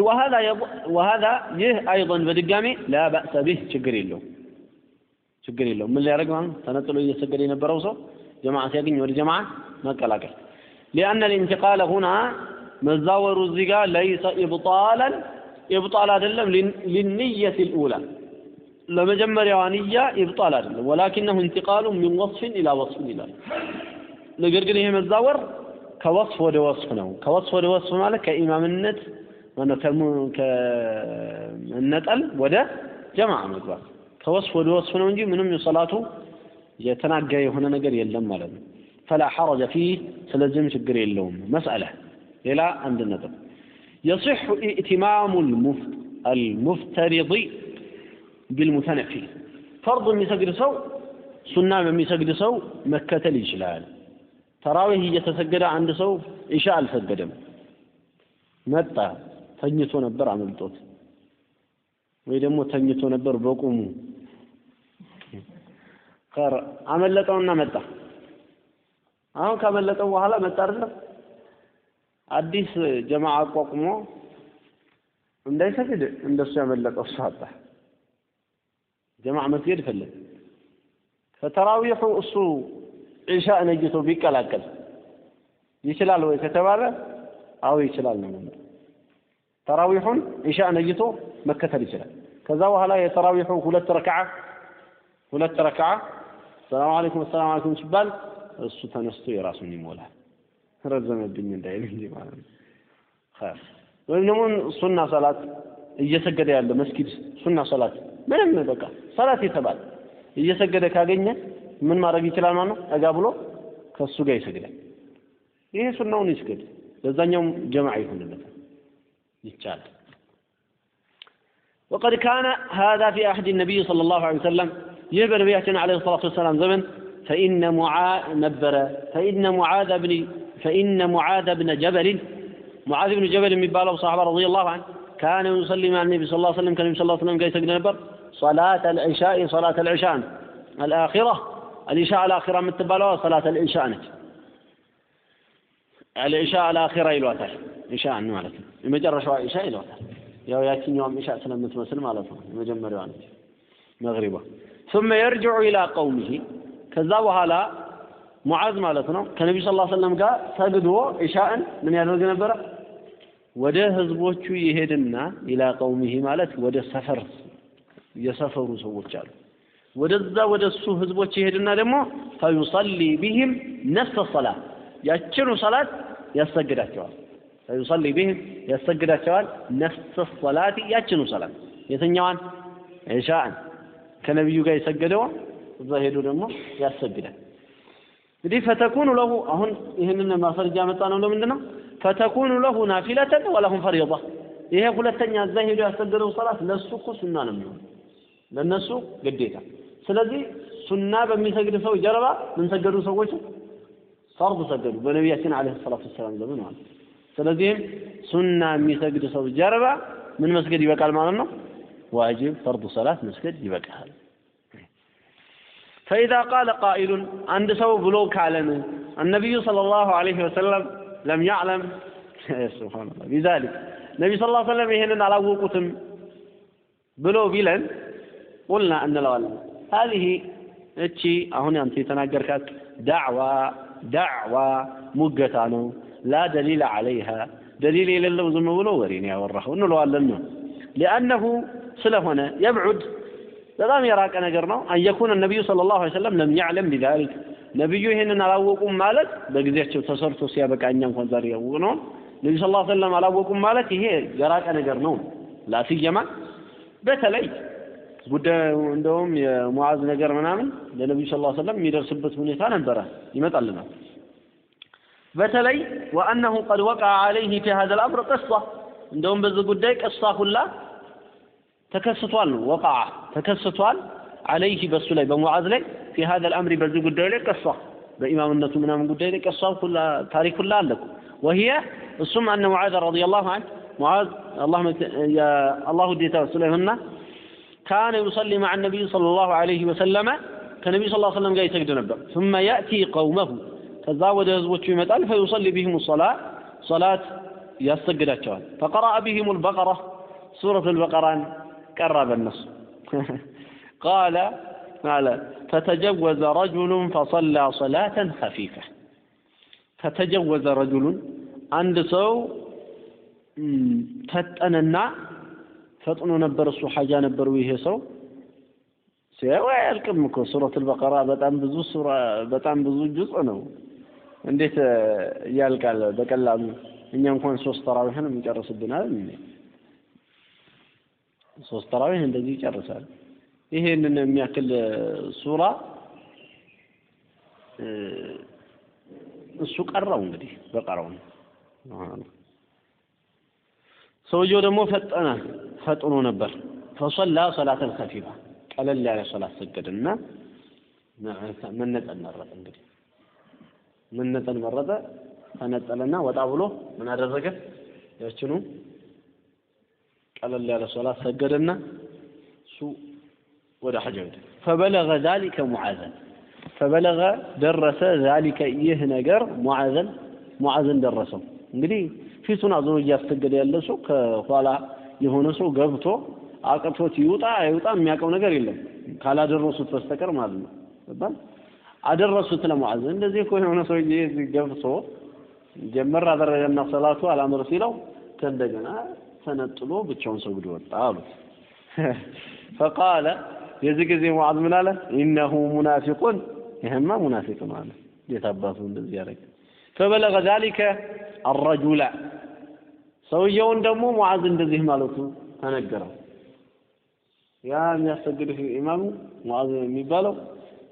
ወሀዛ ይህ አይضን በድጋሚ لا بأس به ችግር የለውም ችግር የለውም ምን ሊያደርግ ማለት ተነጥሎ እየሰገደ የነበረው ሰው ጀማዓ ሲያገኝ ወደ ጀማዓ መቀላቀል ሊአነ ልኢንቲቃለ ሁና መዛወሩ እዚህ ጋር ለይሰ ኢብጣላን ኢብጣል አይደለም ሊንየት ልኡላ ለመጀመሪያዋ ንያ ኢብጣል አይደለም። ወላኪነሁ ኢንቲቃሉ ሚን ወስፍን ኢላ ወስፍን ይላል። ነገር ግን ይሄ መዛወር ከወስፍ ወደ ወስፍ ነው። ከወስፍ ወደ ወስፍ ማለት ከኢማምነት ከመነጠል ወደ ጀማዓ መግባት። ከወስፍ ወደ ወስፍ ነው እንጂ ምንም ሰላቱ የተናጋ የሆነ ነገር የለም ማለት ነው። ፈላ ሐረጀ ፊህ። ስለዚህም ችግር የለውም። መስአለ ሌላ አንድ ነጥብ يصح ائتمام المفترض بالمتنفل فرض የሚሰግድ ሰው ሱና በሚሰግድ ሰው መከተል ይችላል ተራዊህ እየተሰገደ አንድ ሰው ኢሻ አልሰገደም መጣ ተኝቶ ነበር አመልጦት ወይ ደግሞ ተኝቶ ነበር በቁሙ ኸር አመለጠውና መጣ። አሁን ካመለጠው በኋላ መጣ አይደለም አዲስ ጀማዓ አቋቁሞ እንዳይሰግድ እንደሱ ያመለጠው እሱ አጣ። ጀማዓ መስገድ ፈለግ ከተራዊሑ እሱ ዒሻ ነጅቶ ቢቀላቀል ይችላል ወይ ከተባለ አዎ ይችላል ነው ተራዊሑን ዒሻ ነጅቶ መከተል ይችላል። ከዛ በኋላ የተራዊሑ ሁለት ረክዓ ሁለት ረክዓ ሰላም አለይኩም ሰላም አለይኩም ሲባል እሱ ተነስቶ የራሱን ይሞላል። ረዘመብኝ እንዳይል እንጂ ማለት ነው። ኸይር ወይም ደግሞ ሱና ሰላት እየሰገደ ያለ መስጊድ ሱና ሰላት ምንም በቃ ሰላት የተባለ እየሰገደ ካገኘ ምን ማድረግ ይችላል ማለት ነው? ጠጋ ብሎ ከእሱ ጋር ይሰግዳል። ይሄ ሱናውን ይስገድ፣ ለዛኛውም ጀማዓ ይሆንለታል፣ ይቻላል። وقد كان هذا في عهد النبي صلى الله عليه وسلم يهب نبياتنا عليه الصلاة والسلام زمن فإن معاذ نبر فإن معاذ بن فإن معاذ بن جبل معاذ بن جبل من بالو صحابة رضي الله عنه كان يصلي مع النبي صلى الله عليه وسلم كان النبي صلى الله عليه وسلم كيف نبر صلاة العشاء صلاة العشاء الآخرة العشاء الآخرة من تبالو صلاة العشاء العشاء الآخرة يلوتر عشاء مالك. مجرى شوية عشاء يلوتر يا ياتين يوم عشاء سلام متمثل مالته مجمر مغربة. ثم يرجع إلى قومه. كذا وهلا ሙዓዝ ማለት ነው። ከነቢዩ ዐለይሂ ወሰለም ጋር ሰግዶ ኢሻእን ምን ያደርግ ነበረ? ወደ ህዝቦቹ ይሄድና ኢላ ቀውሚሂ ማለት ወደ ሰፈር የሰፈሩ ሰዎች አሉ። ወደዛ ወደ እሱ ህዝቦች ይሄድና ደግሞ ፈዩሰሊ ቢህም ነፍሰ ሰላት ያችኑ ሰላት ያሰግዳቸዋል። ፈዩሰሊ ቢህም ያሰግዳቸዋል። ነፍሰ ሰላት ያችኑ ሰላት። የትኛዋን? ኢሻእን። ከነቢዩ ጋር የሰገደውን እዛ ሄዶ ደግሞ ያሰግዳል እንግዲህ ፈተኩኑ ለሁ አሁን ይህንን ማስረጃ መጣ ነው ለምንድን ነው ፈተኩኑ ለሁ ናፊለተን ወለሁም ፈሪዳ። ይሄ ሁለተኛ እዛ ሄዶ ያሰገደው ሰላት ለእሱ እኮ ሱና ነው የሚሆነው ለእነሱ ግዴታ። ስለዚህ ሱና በሚሰግድ ሰው ጀርባ ምን ሰገዱ ሰዎች? ፈርድ ሰገዱ በነቢያችን አለይሂ ሰላቱ ወሰላም ዘመን ማለት ስለዚህም ሱና የሚሰግድ ሰው ጀርባ ምን መስገድ ይበቃል ማለት ነው? ዋጅብ ፈርድ ሰላት መስገድ ይበቃል فإذا قال قائل عند سو بلوك علم النبي صلى الله عليه وسلم لم يعلم [laughs] سبحان الله بذلك النبي صلى الله عليه وسلم يهنن على وقتم بلو بيلن قلنا أن الأول هذه እቺ አሁን አንተ የተናገርካት ዳዕዋ ዳዕዋ ሙገታ ነው ላ ደሊል አለይሃ ደሊል የሌለው ዝም ብሎ ወሬን ያወራኸው እንለዋለን ነው ሊአነሁ ስለሆነ የብዑድ በጣም የራቀ ነገር ነው። አንየኩን ነቢዩ ስለ ላሁ ሰለም ለም ያዕለም ቢዛሊክ። ነቢዩ ይህንን አላወቁም ማለት በጊዜያቸው ተሰርቶ ሲያበቃ እኛ እንኳን ዛሬ ያወቅ ነው ነቢ ስ ላ ሰለም አላወቁም ማለት ይሄ የራቀ ነገር ነው። ላስየማ በተለይ ጉዳዩ እንደውም የሙዓዝ ነገር ምናምን ለነቢዩ ስ ሰለም የሚደርስበት ሁኔታ ነበረ ይመጣልናል። በተለይ ወአነሁ ቀድ ወቃ አለይህ ፊ ሀዘ ልአምር ቅሷ። እንደውም በዚህ ጉዳይ ቅሷ ሁላ ተከስቷል ነው ወቃ ተከስቷል አለይህ በሱ ላይ በሙዓዝ ላይ ፊ ሀዘ ልአምሪ በዚህ ጉዳዩ ላይ ቀሷ በኢማምነቱ ምናምን ጉዳይ ላይ ቀሷ ሁላ ታሪክ ሁላ አለ ወህየ እሱም አነ ሙዓዝ ረዲየላሁ ዐንሁ ሙዓዝ አላህ ውዴታ ስለሆና كان يصلي مع النبي صلى الله عليه وسلم كالنبي صلى الله عليه وسلم قال يسجد نبر ثم يأتي قومه تزاود يزوج في متال فيصلي بهم الصلاة صلاة يسجد الشوال فقرأ بهم ቀረበ እነሱ ቃለ አለ ፈተጀወዘ ረጁሉን ፈሰላ ሰላተን ኸፊፈ. ፈተጀወዘ ረጁሉን አንድ ሰው ፈጠነና ፈጥኖ ነበር እሱ ሐጃ ነበረው ይሄ ሰው ሲያው እኮ። ሱረት አልበቀራ በጣም ብዙ ሱራ በጣም ብዙ ጁዝ ነው። እንዴት ያልቃል በቀላሉ? እኛ እንኳን ሶስት ተራዊህን እንጨርስብናል እንዴ? ሶስት ተራዊህ እንደዚህ ይጨርሳል። ይሄንን የሚያክል ሱራ እሱ ቀራው እንግዲህ በቀራው ነው። ሰውየው ደግሞ ፈጠነ ፈጥኖ ነበር። ፈሰላ ሰላተን ከፊፋ ቀለል ያለ ሶላት ሰገድና መነጠል መረጠ እንግዲህ። መነጠል መረጠ ተነጠለና ወጣ ብሎ ምን አደረገ? ያችኑ ቀለል ያለ ሶላት ሰገደና እሱ ወደ ሐጅ ሄደ። ፈበለገ ዛሊከ ሙዓዘን ፈበለገ ደረሰ ዛሊከ ይህ ነገር ሙዓዘን ሙዓዘን ደረሰው። እንግዲህ ፊቱን አዞሮ እያስተገደ ያለ ሰው ከኋላ የሆነ ሰው ገብቶ አቅቶት ይውጣ አይውጣ የሚያውቀው ነገር የለም። ካላደረሱት በስተቀር ማለት ነው። ገባን አደረሱት ለሙዓዝ እንደዚህ እኮ የሆነ ሰው ገብቶ ጀመር አደረገና ሰላቱ አላምር ሲለው ከእንደገና ተነጥሎ ብቻውን ሰግዶ ወጣ አሉት ፈቃለ የዚህ ጊዜ ሙዓዝ ምን አለ ኢነሁ ሙናፊቁን ይህማ ሙናፊቅ ነው አለ እንዴት አባቱ እንደዚህ ያደረገ ፈበለገ ዛሊከ አረጁላ ሰውየውን ደግሞ ሙዓዝ እንደዚህ ማለቱ ተነገረው ያ የሚያሰግድህ ኢማሙ ሙዓዝ የሚባለው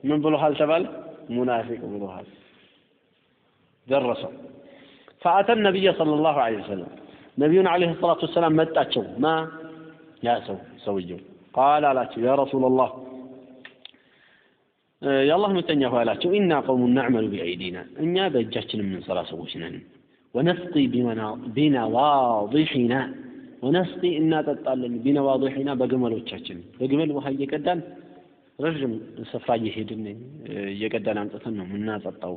ምን ብሎሃል ተባለ ሙናፊቅ ብሎሃል ደረሰው فأتى النبي صلى الله عليه وسلم نبينا عليه الصلاة والسلام ما تأتشو ما يا سو سوي قال على يا رسول الله يا الله متن على إنا قوم نعمل بأيدينا إن يابا جاتنا من صلاة سوشنا ونسقي بنا بنا واضحنا ونسقي إنا تطالن بنا واضحنا بقمل وشاتنا بقمل وهي يكدان رجم سفرا يهدني يكدان أن تنم من ناس الطو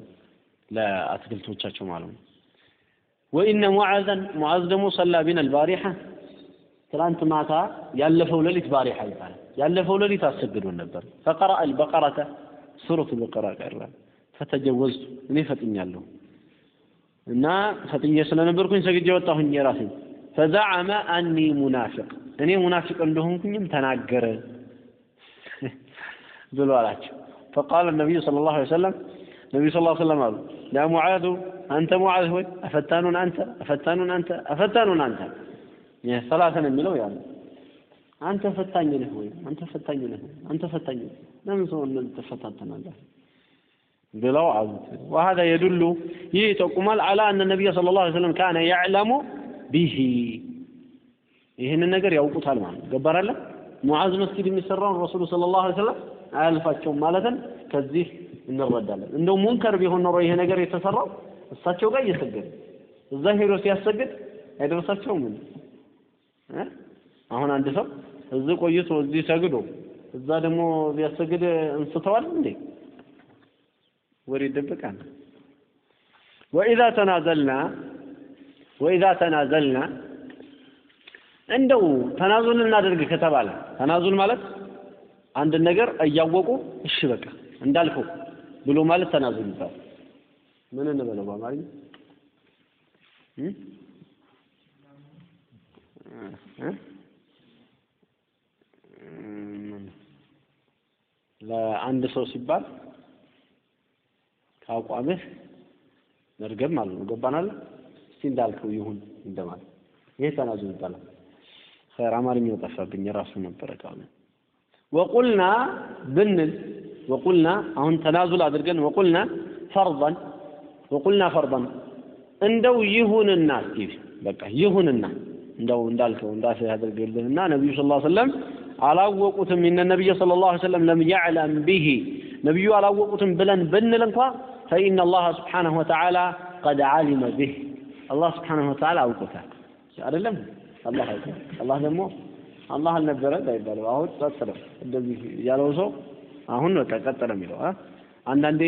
لا أتقلت وشاتنا معلومة ወኢነ ሙዓዘን ሙዓዝ ደግሞ ሰላ ቢና አልባሪሐ ትላንት ማታ ያለፈው ሌሊት ባሪሐ ይባላል ያለፈው ሌሊት አሰግዶን ነበር ፈቀረአ አልበቀረተ ሱረቱ በቀራ ቀራ ፈተጀወዝቱ እኔ ፈጥኛለሁ እና ፈጥኜ ስለነበርኩኝ ሰግጄ ወጣሁኝ የራሴ ፈዘዐመ አኒ ሙናፊቅ እኔ ሙናፊቅ እንደሆንኩኝም ተናገረ ብሎ አላቸው فقال النبي صلى الله عليه وسلم النبي صلى الله عليه وسلم قال يا معاذ أنت معاذ هو أفتان أنت أفتان أنت أفتان أنت يعني ثلاثة የሚለው ያ አንተ ፈታኝ ነህ ወይ አንተ ፈታኝ ነህ አንተ ፈታኝ ነህ ለምን ሰው እንደዚህ ትፈታተናለህ ብለው አሉት وهذا يدل ይህ ይጠቁማል على أن النبي صلى الله عليه وسلم كان يعلم به ይህንን ነገር ያውቁታል ማለት ነው ገባራለ ሙዓዝ መስጊድ የሚሰራውን ረሱሉ ሰለላሁ ዐለይሂ ወሰለም አያልፋቸውም ማለትን ከዚህ እንረዳለን እንደው ሙንከር ቢሆን ኖሮ ይሄ ነገር የተሰራው እሳቸው ጋር እየሰገደ እዛ ሄዶ ሲያሰግድ አይደርሳቸውም እ? አሁን አንድ ሰው እዚህ ቆይቶ እዚህ ሰግዶ እዛ ደግሞ ቢያሰግድ እንስተዋል እንዴ? ወሬ ይደበቃል። ወኢዛ ተናዘልና ወኢዛ ተናዘልና እንደው ተናዙል እናደርግ ከተባለ ተናዙል ማለት አንድ ነገር እያወቁ እሺ በቃ እንዳልከው ብሎ ማለት ተናዙል ይባላል ምን እንበለው በአማርኛ? ለአንድ ሰው ሲባል ከአቋምህ መርገም ማለት ነው። ገባናል እስቲ እንዳልከው ይሁን እንደማለት። ይሄ ተናዙል ይባላል። ኸይር አማርኛው ጠፋብኝ የራሱ ነበረ ቃሉ። ወቁልና ብንል ወቁልና አሁን ተናዙል አድርገን ወቁልና ፈርضን ወቁልና ፈርضን እንደው ይሁንና እስቲ በቃ ይሁንና እንደው እንዳልከው እንዳልከው ያደርግልህና ነብዩ ሰለላሁ ዐለይሂ ወሰለም አላወቁትም እነ ነብዩ ሰለላሁ ዐለይሂ ወሰለም ለም ያዕለም ቢሂ ነብዩ አላወቁትም ብለን ብንል እንኳ ፈኢነ አላህ ስብሓነሁ ወተዓላ ቀድ ዓሊመ ቢህ አላህ ስብሓነሁ ወተዓላ አውቆታል አይደለም አላህ አይቷል አላህ ደግሞ አላህ አልነበረ እንዳይባለው አሁን ቀጠለ እንደዚህ ያለው ሰው አሁን በቃ ቀጠለ የሚለው አንዳንዴ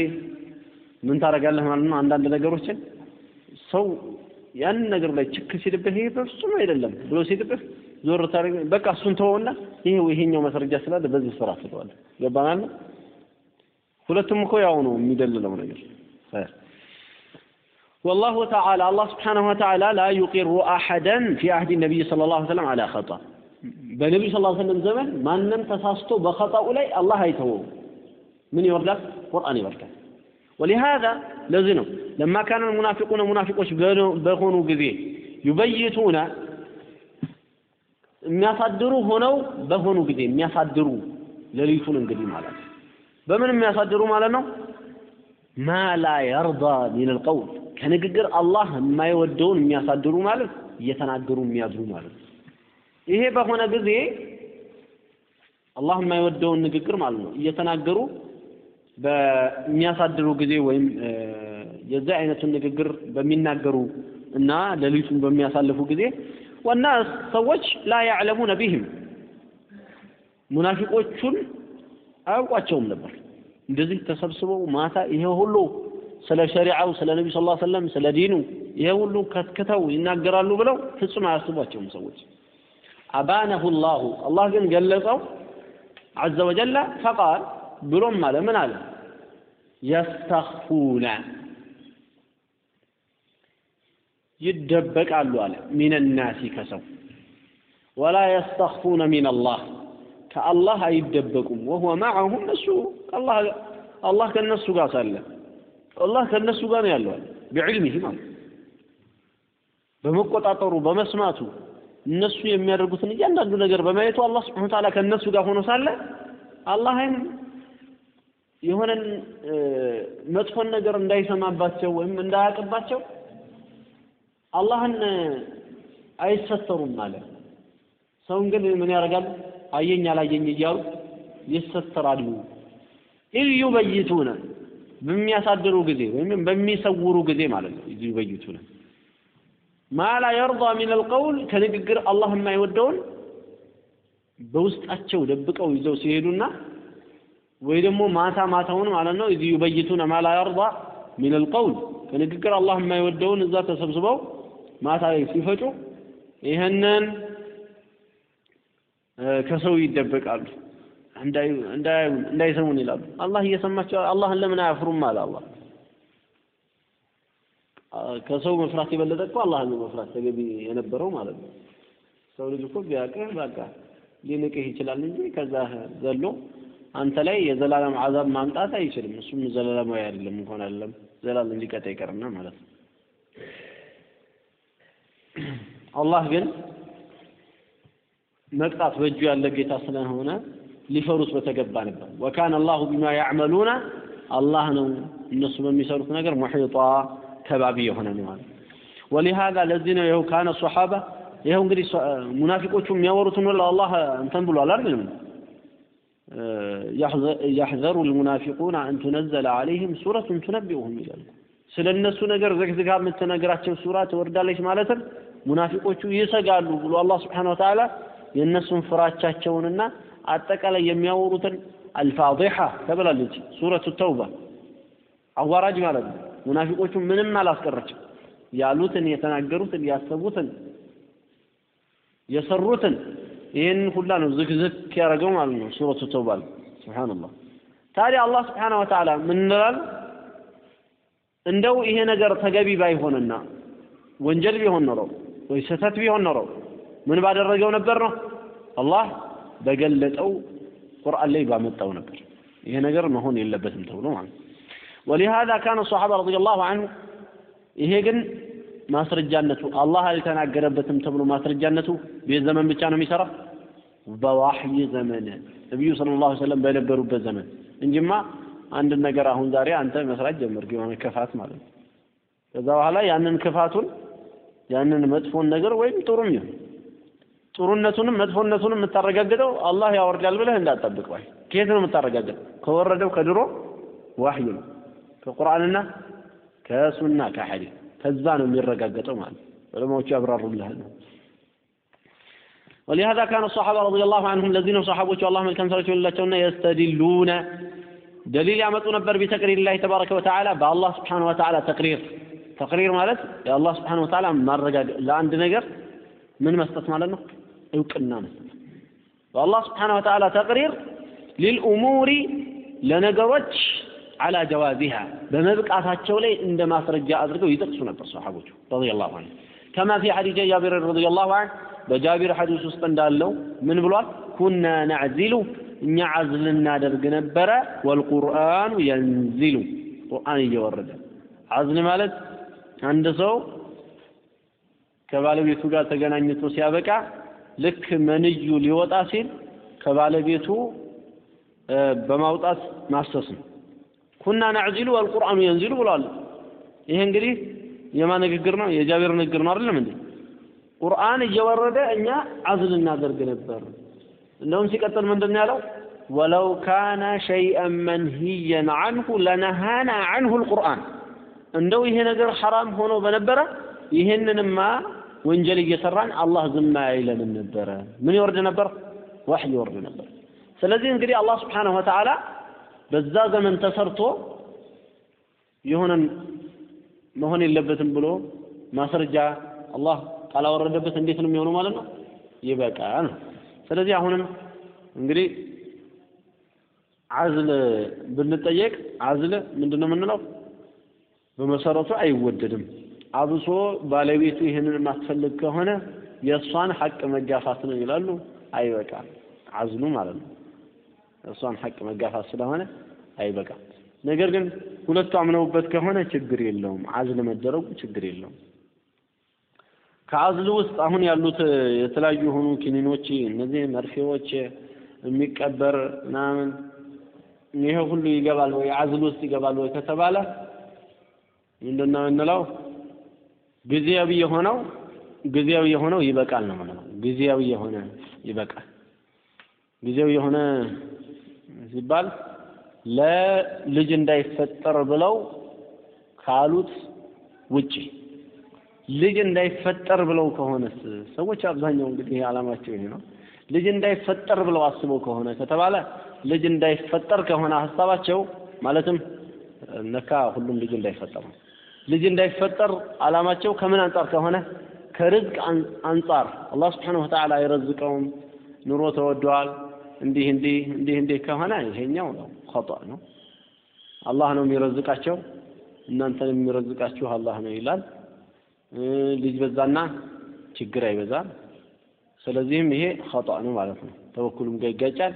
ምን ታደርጋለህ ማለት ነው አንዳንድ ነገሮችን ሰው ያንን ነገር ላይ ችክ ሲልብህ ይሄ በፍጹም አይደለም ብሎ ሲልብህ ዞር ታደርግ በቃ እሱን ተወውና ይሄው ይሄኛው ማስረጃ ስላለ በዚህ ስራ ትለዋለህ ገባናል ሁለቱም እኮ ያው ነው የሚደልለው ነገር والله تعالى الله سبحانه وتعالى لا يقر أحدا في عهد النبي صلى الله عليه وسلم على خطأ በነቢዩ ስ ሰለም ዘመን ማንም ተሳስቶ በኸጣኡ ላይ አላህ አይተወውም ምን ይወርዳል ቁርአን ይወርዳል ወሊሃዛ ለዚህ ነው። ለማ ካነ ሙናፊቁነ ሙናፊቆች በሆኑ ጊዜ ዩበይቱነ የሚያሳድሩ ሆነው በሆኑ ጊዜ የሚያሳድሩ ሌሊቱን እንግዲህ ማለት ነው። በምን የሚያሳድሩ ማለት ነው? ማ ላ የርዳ ሚን ከንግግር አላህ የማይወደውን የሚያሳድሩ ማለት እየተናገሩ የሚያድሩ ማለት ነው። ይሄ በሆነ ጊዜ አላህ የማይወደውን ንግግር ማለት ነው እየተናገሩ በሚያሳድሩ ጊዜ ወይም የዚህ አይነቱን ንግግር በሚናገሩ እና ሌሊቱን በሚያሳልፉ ጊዜ ወና ሰዎች ላ ያዕለሙነ ቢህም ሙናፊቆቹን አያውቋቸውም ነበር። እንደዚህ ተሰብስበው ማታ ይሄ ሁሉ ስለ ሸሪዓው ስለ ነቢ ስ ሰለም ስለ ዲኑ ይሄ ሁሉ ከትክተው ይናገራሉ ብለው ፍጹም አያስቧቸውም ሰዎች። አባነሁ ላሁ አላህ ግን ገለጸው ዐዘ ወጀለ ፈቃል ብሎም አለ። ምን አለ? የስተኽፉነ ይደበቃሉ አለ። ሚን ናሲ ከሰው። ወላ የስተኽፉነ ሚን አላህ። ከአላህ አይደበቁም። ወሁወ ማዐሁም እነሱ አላህ ከእነሱ ጋር ሳለ አላህ ከእነሱ ጋር ነው ያለው ቢዕልሚህ ማለት በመቆጣጠሩ በመስማቱ እነሱ የሚያደርጉትን እያንዳንዱ ነገር በማየቱ አላህ ስብሐነ ወተዓላ ከእነሱ ጋር ሆኖ ሳለ አላህን የሆነን መጥፎን ነገር እንዳይሰማባቸው ወይም እንዳያውቅባቸው አላህን አይሰተሩም ማለት ሰውን ግን ምን ያደርጋሉ? አየኝ አላየኝ እያሉ ይሰተራሉ። إذ يبيتون በሚያሳድሩ ጊዜ ወይም በሚሰውሩ ጊዜ ማለት ነው። إذ يبيتون ما لا يرضى من ከንግግር አላህ የማይወደውን በውስጣቸው ደብቀው ይዘው ሲሄዱና ወይ ደግሞ ማታ ማታውን ማለት ነው إذ يبيتون ما لا يرضى ሚን አልቀውል ከንግግር አላህ የማይወደውን እዛ ተሰብስበው ማታ ላይ ሲፈጩ ይህንን ከሰው ይደበቃሉ እንዳይሰሙን ይላሉ። አላህ እየሰማቸው አላህን ለምን አያፍሩም አለ አላህ። ከሰው መፍራት የበለጠ እኮ አላህን መፍራት ተገቢ የነበረው ማለት ነው። ሰው ልጅ እኮ ቢያቅህ በቃ ሊንቅህ ይችላል እንጂ ከዛ ዘሎ አንተ ላይ የዘላለም አዛብ ማምጣት አይችልም። እሱም ዘላለማዊ አይደለም እንኳን አይደለም ዘላለም ሊቀጣ ይቀርና ማለት ነው። አላህ ግን መቅጣት በእጁ ያለ ጌታ ስለሆነ ሊፈሩት በተገባ ነበር። ወካነ አላሁ ቢማ ያዕመሉነ አላህ ነው እነሱ በሚሰሩት ነገር ሙሒጣ ከባቢ የሆነ ነው ወሊሃዛ ለዚህ ነው ይኸው ካነ ሶሓባ ይኸው እንግዲህ ሙናፊቆቹ የሚያወሩትን ሁሉ አላህ እንትን ብሏል አይደለም ያሕዘሩ ልሙናፊቁን አን ቱነዘለ ዓለይህም ሱረቱን ቱነቢኡሁም ይላል። ስለ እነሱ ነገር ዘግዝጋ የምትነግራቸው ሱራ ትወርዳለች ማለትም ሙናፊቆቹ ይሰጋሉ ብሎ አላህ ስብሓነ ወተዓላ የእነሱን ፍራቻቸውንና አጠቃላይ የሚያወሩትን አልፋዲሓ ተብላለች ሱረቱ ተውባ። አዋራጅ ማለት ነው። ሙናፊቆቹ ምንም አላስቀረችም። ያሉትን የተናገሩትን ያሰቡትን የሰሩትን ይህንን ሁላ ነው ዝግዝግ ያደረገው ማለት ነው ሱረቱ ተውባ ላይ ስብሓንላህ ታዲያ አላህ ስብሓነ ወተዓላ ምን እንላል እንደው ይሄ ነገር ተገቢ ባይሆንና ወንጀል ቢሆን ኖረው ወይ ስህተት ቢሆን ኖረው ምን ባደረገው ነበር ነው አላህ በገለጠው ቁርአን ላይ ባመጣው ነበር ይሄ ነገር መሆን የለበትም ተብሎ ማለት ነው ولهذا كان الصحابة رضي الله عنهم ይሄ ግን ማስረጃነቱ አላህ አልተናገረበትም ተብሎ ማስረጃነቱ ቤት ዘመን ብቻ ነው የሚሰራ በዋህይ ዘመን። ነቢዩ ሰለላሁ ዐለይሂ ወሰለም በነበሩበት ዘመን። እንጂማ አንድ ነገር አሁን ዛሬ አንተ መስራት ጀመርክ የሆነ ክፋት ማለት ነው። ከዛ በኋላ ያንን ክፋቱን ያንን መጥፎን ነገር ወይም ጥሩም ይሁን ጥሩነቱንም መጥፎነቱንም የምታረጋግጠው አላህ ያወርዳል ብለህ እንዳትጠብቅ ወይ ከየት ነው የምታረጋግጠው? ከወረደው ከድሮ ዋህይ ነው። ከቁርአንና ከሱና ከሐዲስ። ከዛ ነው የሚረጋገጠው ማለት ዑለማዎቹ ያብራሩልሃል ነው ولهذا كان الصحابة رضي الله عنهم الذين صحابوا الله من كان سرچ لله يستدلون دليل ያመጡ ነበር بتقرير الله تبارك وتعالى بالله سبحانه وتعالى تقرير تقرير ማለት የአላህ ስብሓን ወተዓላ ማረጋገጥ ለአንድ ነገር ምን መስጠት ማለት ነው እውቅና መስጠት በአላህ ስብሓን ወተዓላ ተቅሪር ሊልኡሙሪ ለነገሮች አላ ጀዋዚሃ በመብቃታቸው ላይ እንደ ማስረጃ አድርገው ይጠቅሱ ነበር ሰሓቦቹ ረዲየላሁ ዐንሁ ከማ ፊ ሐዲስ ጃቢር ረዲየላሁ ዐንሁ በጃቢር ሐዲስ ውስጥ እንዳለው ምን ብሏል? ኩና ነዕዚሉ እኛ አዝል እናደርግ ነበረ። ወልቁርአኑ የንዚሉ ቁርአን እየወረደ አዝል ማለት አንድ ሰው ከባለቤቱ ጋር ተገናኝቶ ሲያበቃ ልክ መንዩ ሊወጣ ሲል ከባለቤቱ በማውጣት ማሰስ ነው። ኩና ነዕዚሉ ወልቁርአኑ የንዚሉ ብሏል። ይሄ እንግዲህ የማን ንግግር ነው? የጃቢር ንግግር ነው አይደለም እንዴ ቁርአን እየወረደ እኛ አዝል እናደርግ ነበር። እንደውም ሲቀጥል ምንድን ያለው? ወለው ካነ ሸይአን መንሂየን አንሁ ለነሃና አንሁ ልቁርአን እንደው ይሄ ነገር ሐራም ሆኖ በነበረ ይህንንማ ወንጀል እየሰራን አላህ ዝም አይለንም ነበረ። ምን ይወርድ ነበር? ዋህይ ይወርድ ነበር። ስለዚህ እንግዲህ አላህ ስብሓነሁ ወተዓላ በዛ ዘመን ተሰርቶ የሆነን መሆን የለበትም ብሎ ማስረጃ አላህ ካላወረደበት እንዴት ነው የሚሆነው ማለት ነው? ይበቃል ስለዚህ አሁንም እንግዲህ አዝል ብንጠየቅ አዝል ምንድን ነው የምንለው? በመሰረቱ አይወደድም። አብሶ ባለቤቱ ይህንን የማትፈልግ ከሆነ የእሷን ሐቅ መጋፋት ነው ይላሉ። አይበቃም አዝሉ ማለት ነው። የእሷን ሐቅ መጋፋት ስለሆነ አይበቃም። ነገር ግን ሁለቱ አምነውበት ከሆነ ችግር የለውም። አዝል መደረጉ ችግር የለውም። ከአዝሉ ውስጥ አሁን ያሉት የተለያዩ የሆኑ ኪኒኖች፣ እነዚህ መርፌዎች የሚቀበር ምናምን ይሄ ሁሉ ይገባል ወይ አዝል ውስጥ ይገባል ወይ ከተባለ ምንድን ነው የምንለው? ጊዜያዊ የሆነው ጊዜያዊ የሆነው ይበቃል ነው የምንለው። ጊዜያዊ የሆነ ይበቃል። ጊዜያዊ የሆነ ሲባል ለልጅ እንዳይፈጠር ብለው ካሉት ውጪ ልጅ እንዳይፈጠር ብለው ከሆነስ ሰዎች አብዛኛው እንግዲህ ዓላማቸው ይሄ ነው። ልጅ እንዳይፈጠር ብለው አስበው ከሆነ ከተባለ ልጅ እንዳይፈጠር ከሆነ ሀሳባቸው ማለትም ነካ ሁሉም ልጅ እንዳይፈጠር ነው። ልጅ እንዳይፈጠር ዓላማቸው ከምን አንጻር ከሆነ ከርዝቅ አንጻር አላህ ስብሓነሁ ወተዓላ አይረዝቀውም፣ ኑሮ ተወደዋል፣ እንዲህ እንዲህ እንዲህ እንዲህ ከሆነ ይሄኛው ነው ኸጣ ነው። አላህ ነው የሚረዝቃቸው፣ እናንተን የሚረዝቃችሁ አላህ ነው ይላል። ልጅ በዛና ችግር አይበዛም። ስለዚህም ይሄ ኸጣ ነው ማለት ነው። ተወኩሉም ጋር ይጋጫል።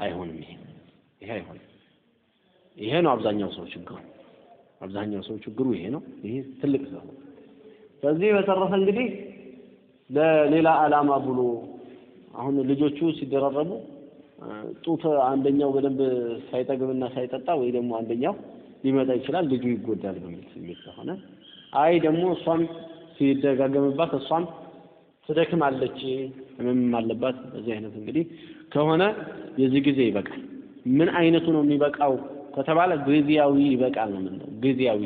አይሆንም። ይሄ ይሄ አይሆንም። ይሄ ነው አብዛኛው ሰው ችግሩ። አብዛኛው ሰው ችግሩ ይሄ ነው። ይሄ ትልቅ ሰው ከዚህ በተረፈ እንግዲህ ለሌላ ዓላማ ብሎ አሁን ልጆቹ ሲደራረቡ ጡት አንደኛው በደንብ ሳይጠግብና ሳይጠጣ ወይ ደግሞ አንደኛው ሊመጣ ይችላል፣ ልጁ ይጎዳል በሚል ስሜት ከሆነ አይ ደግሞ እሷም ሲደጋገምባት እሷም ትደክማለች፣ ህመምም አለባት። በዚህ አይነት እንግዲህ ከሆነ የዚህ ጊዜ ይበቃል። ምን አይነቱ ነው የሚበቃው ከተባለ ጊዜያዊ ይበቃል ነው የምንለው። ጊዜያዊ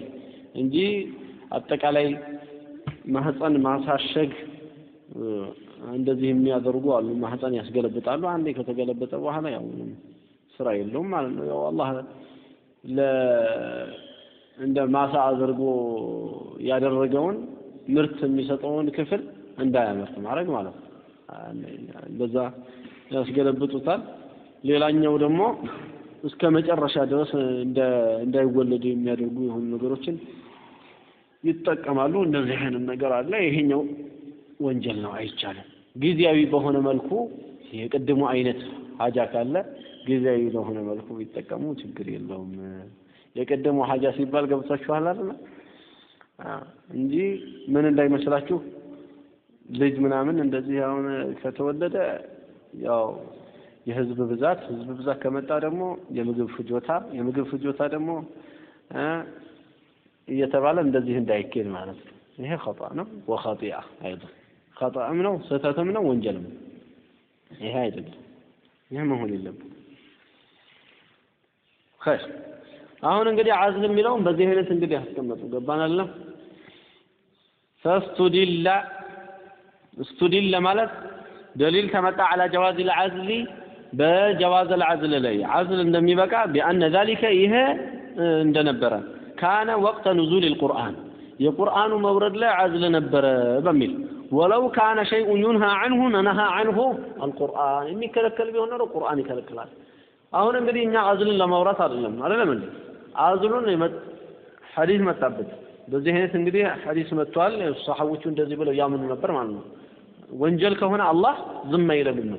እንጂ አጠቃላይ ማህፀን ማሳሸግ እንደዚህ የሚያደርጉ አሉ። ማህፀን ያስገለብጣሉ። አንዴ ከተገለበጠ በኋላ ያው ስራ የለውም ማለት ነው። ያው አላህ እንደ ማሳ አድርጎ ያደረገውን ምርት የሚሰጠውን ክፍል እንዳያመርት ማድረግ ማለት ነው። በዛ ያስገለብጡታል። ሌላኛው ደግሞ እስከ መጨረሻ ድረስ እንዳይወለዱ የሚያደርጉ የሆኑ ነገሮችን ይጠቀማሉ። እንደዚህ አይነት ነገር አለ። ይሄኛው ወንጀል ነው፣ አይቻልም። ጊዜያዊ በሆነ መልኩ የቅድሙ አይነት ሀጃ ካለ ጊዜያዊ በሆነ መልኩ ቢጠቀሙ ችግር የለውም። የቅድሙ ሀጃ ሲባል ገብታችኋል አይደል? እንጂ ምን እንዳይመስላችሁ ልጅ ምናምን እንደዚህ አሁን ከተወለደ ያው የህዝብ ብዛት ህዝብ ብዛት ከመጣ ደግሞ የምግብ ፍጆታ የምግብ ፍጆታ ደግሞ እየተባለ እንደዚህ እንዳይኬድ ማለት ነው። ይሄ ኸጣ ነው ወኸጢአ አይደል? ኸጣእም ነው ስህተትም ነው ወንጀልም ነው። ይሄ አይደለም። ይሄ መሆን የለብን። ኸይር አሁን እንግዲህ አዝል የሚለውን በዚህ አይነት እንግዲህ ያስቀመጡ ገባን አይደለም? ፈስቱዲላ እስቱዲለ ማለት ደሊል ከመጣ አላ ጀዋዝ ልዓዝሊ በጀዋዝ ልዓዝል ላይ ዓዝል እንደሚበቃ ቢአነ ዛሊከ ይሄ እንደነበረ ካነ ወቅተ ኑዙል ልቁርአን የቁርአኑ መውረድ ላይ ዓዝል ነበረ በሚል ወለው ካነ ሸይኡን ዩንሃ አንሁ ነነሃ አንሁ አልቁርአን የሚከለከል ቢሆን ኖሮ ቁርአን ይከለክላል። አሁን እንግዲህ እኛ አዝልን ለማውራት አይደለም አይደለም እንዴ አዝሉን ሐዲስ መጣበት። በዚህ አይነት እንግዲህ ሐዲስ መጥቷል። ሰሐቦቹ እንደዚህ ብለው ያምኑ ነበር ማለት ነው። ወንጀል ከሆነ አላህ ዝም አይለንም ነው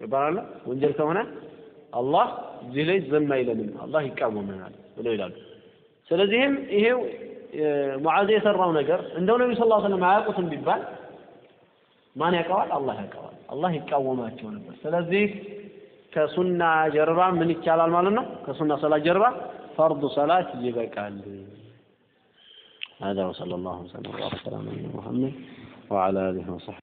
ይባላል ወንጀል ከሆነ አላህ እዚህ ላይ ዝም አይለንም፣ አላህ ይቃወመናል ብለው ይላሉ። ስለዚህም ይሄው ሙዓዝ የሰራው ነገር እንደው ነቢ ዐለይሂ ወሰለም አያውቁትም ቢባል ማን ያውቀዋል? አላህ ያውቀዋል። አላህ ይቃወማቸው ነበር። ስለዚህ ከሱና ጀርባ ምን ይቻላል ማለት ነው? ከሱና ሰላት ጀርባ فرض صلاة يبقى هذا وصلى الله وسلم وبارك على محمد وعلى آله وصحبه.